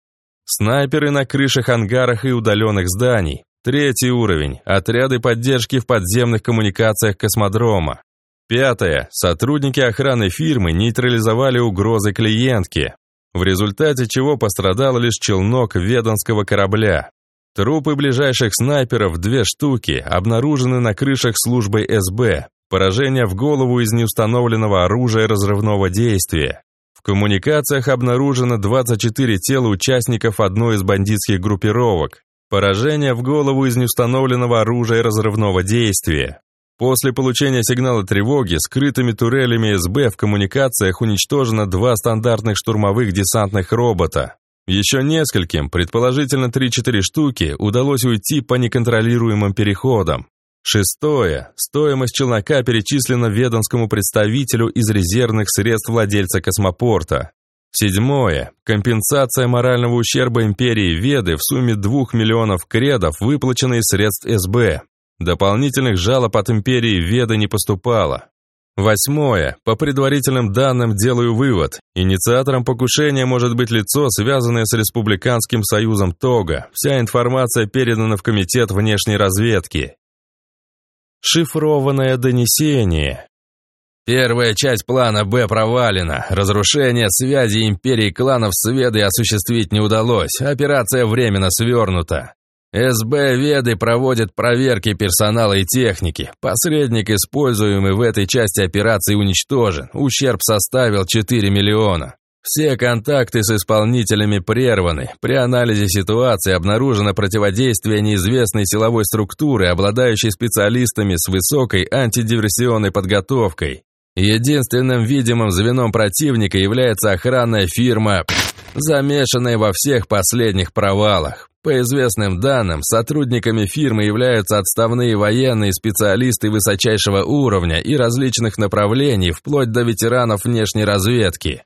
Снайперы на крышах ангарах и удаленных зданий. Третий уровень. Отряды поддержки в подземных коммуникациях космодрома. Пятое. Сотрудники охраны фирмы нейтрализовали угрозы клиентки, в результате чего пострадал лишь челнок веданского корабля. Трупы ближайших снайперов, две штуки, обнаружены на крышах службы СБ. Поражение в голову из неустановленного оружия разрывного действия. В коммуникациях обнаружено 24 тела участников одной из бандитских группировок. Поражение в голову из неустановленного оружия разрывного действия. После получения сигнала тревоги скрытыми турелями СБ в коммуникациях уничтожено два стандартных штурмовых десантных робота. Еще нескольким, предположительно 3-4 штуки, удалось уйти по неконтролируемым переходам. Шестое. Стоимость челнока перечислена ведомскому представителю из резервных средств владельца космопорта. Седьмое. Компенсация морального ущерба империи Веды в сумме 2 миллионов кредов, выплаченной средств СБ. Дополнительных жалоб от империи Веда не поступало. Восьмое. По предварительным данным делаю вывод. Инициатором покушения может быть лицо, связанное с Республиканским союзом Тога. Вся информация передана в Комитет внешней разведки. Шифрованное донесение. Первая часть плана «Б» провалена. Разрушение связи империи кланов с Ведой осуществить не удалось. Операция временно свернута. СБ Веды проводит проверки персонала и техники. Посредник, используемый в этой части операции, уничтожен. Ущерб составил 4 миллиона. Все контакты с исполнителями прерваны. При анализе ситуации обнаружено противодействие неизвестной силовой структуры, обладающей специалистами с высокой антидиверсионной подготовкой. Единственным видимым звеном противника является охранная фирма, замешанная во всех последних провалах. По известным данным, сотрудниками фирмы являются отставные военные специалисты высочайшего уровня и различных направлений, вплоть до ветеранов внешней разведки.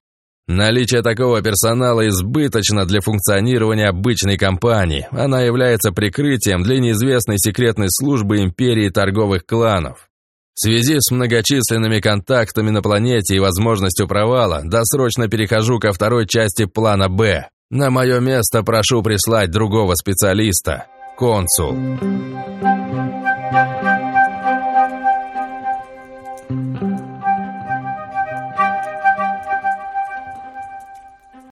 Наличие такого персонала избыточно для функционирования обычной компании. Она является прикрытием для неизвестной секретной службы империи торговых кланов. В связи с многочисленными контактами на планете и возможностью провала, досрочно перехожу ко второй части плана «Б». На мое место прошу прислать другого специалиста. Консул.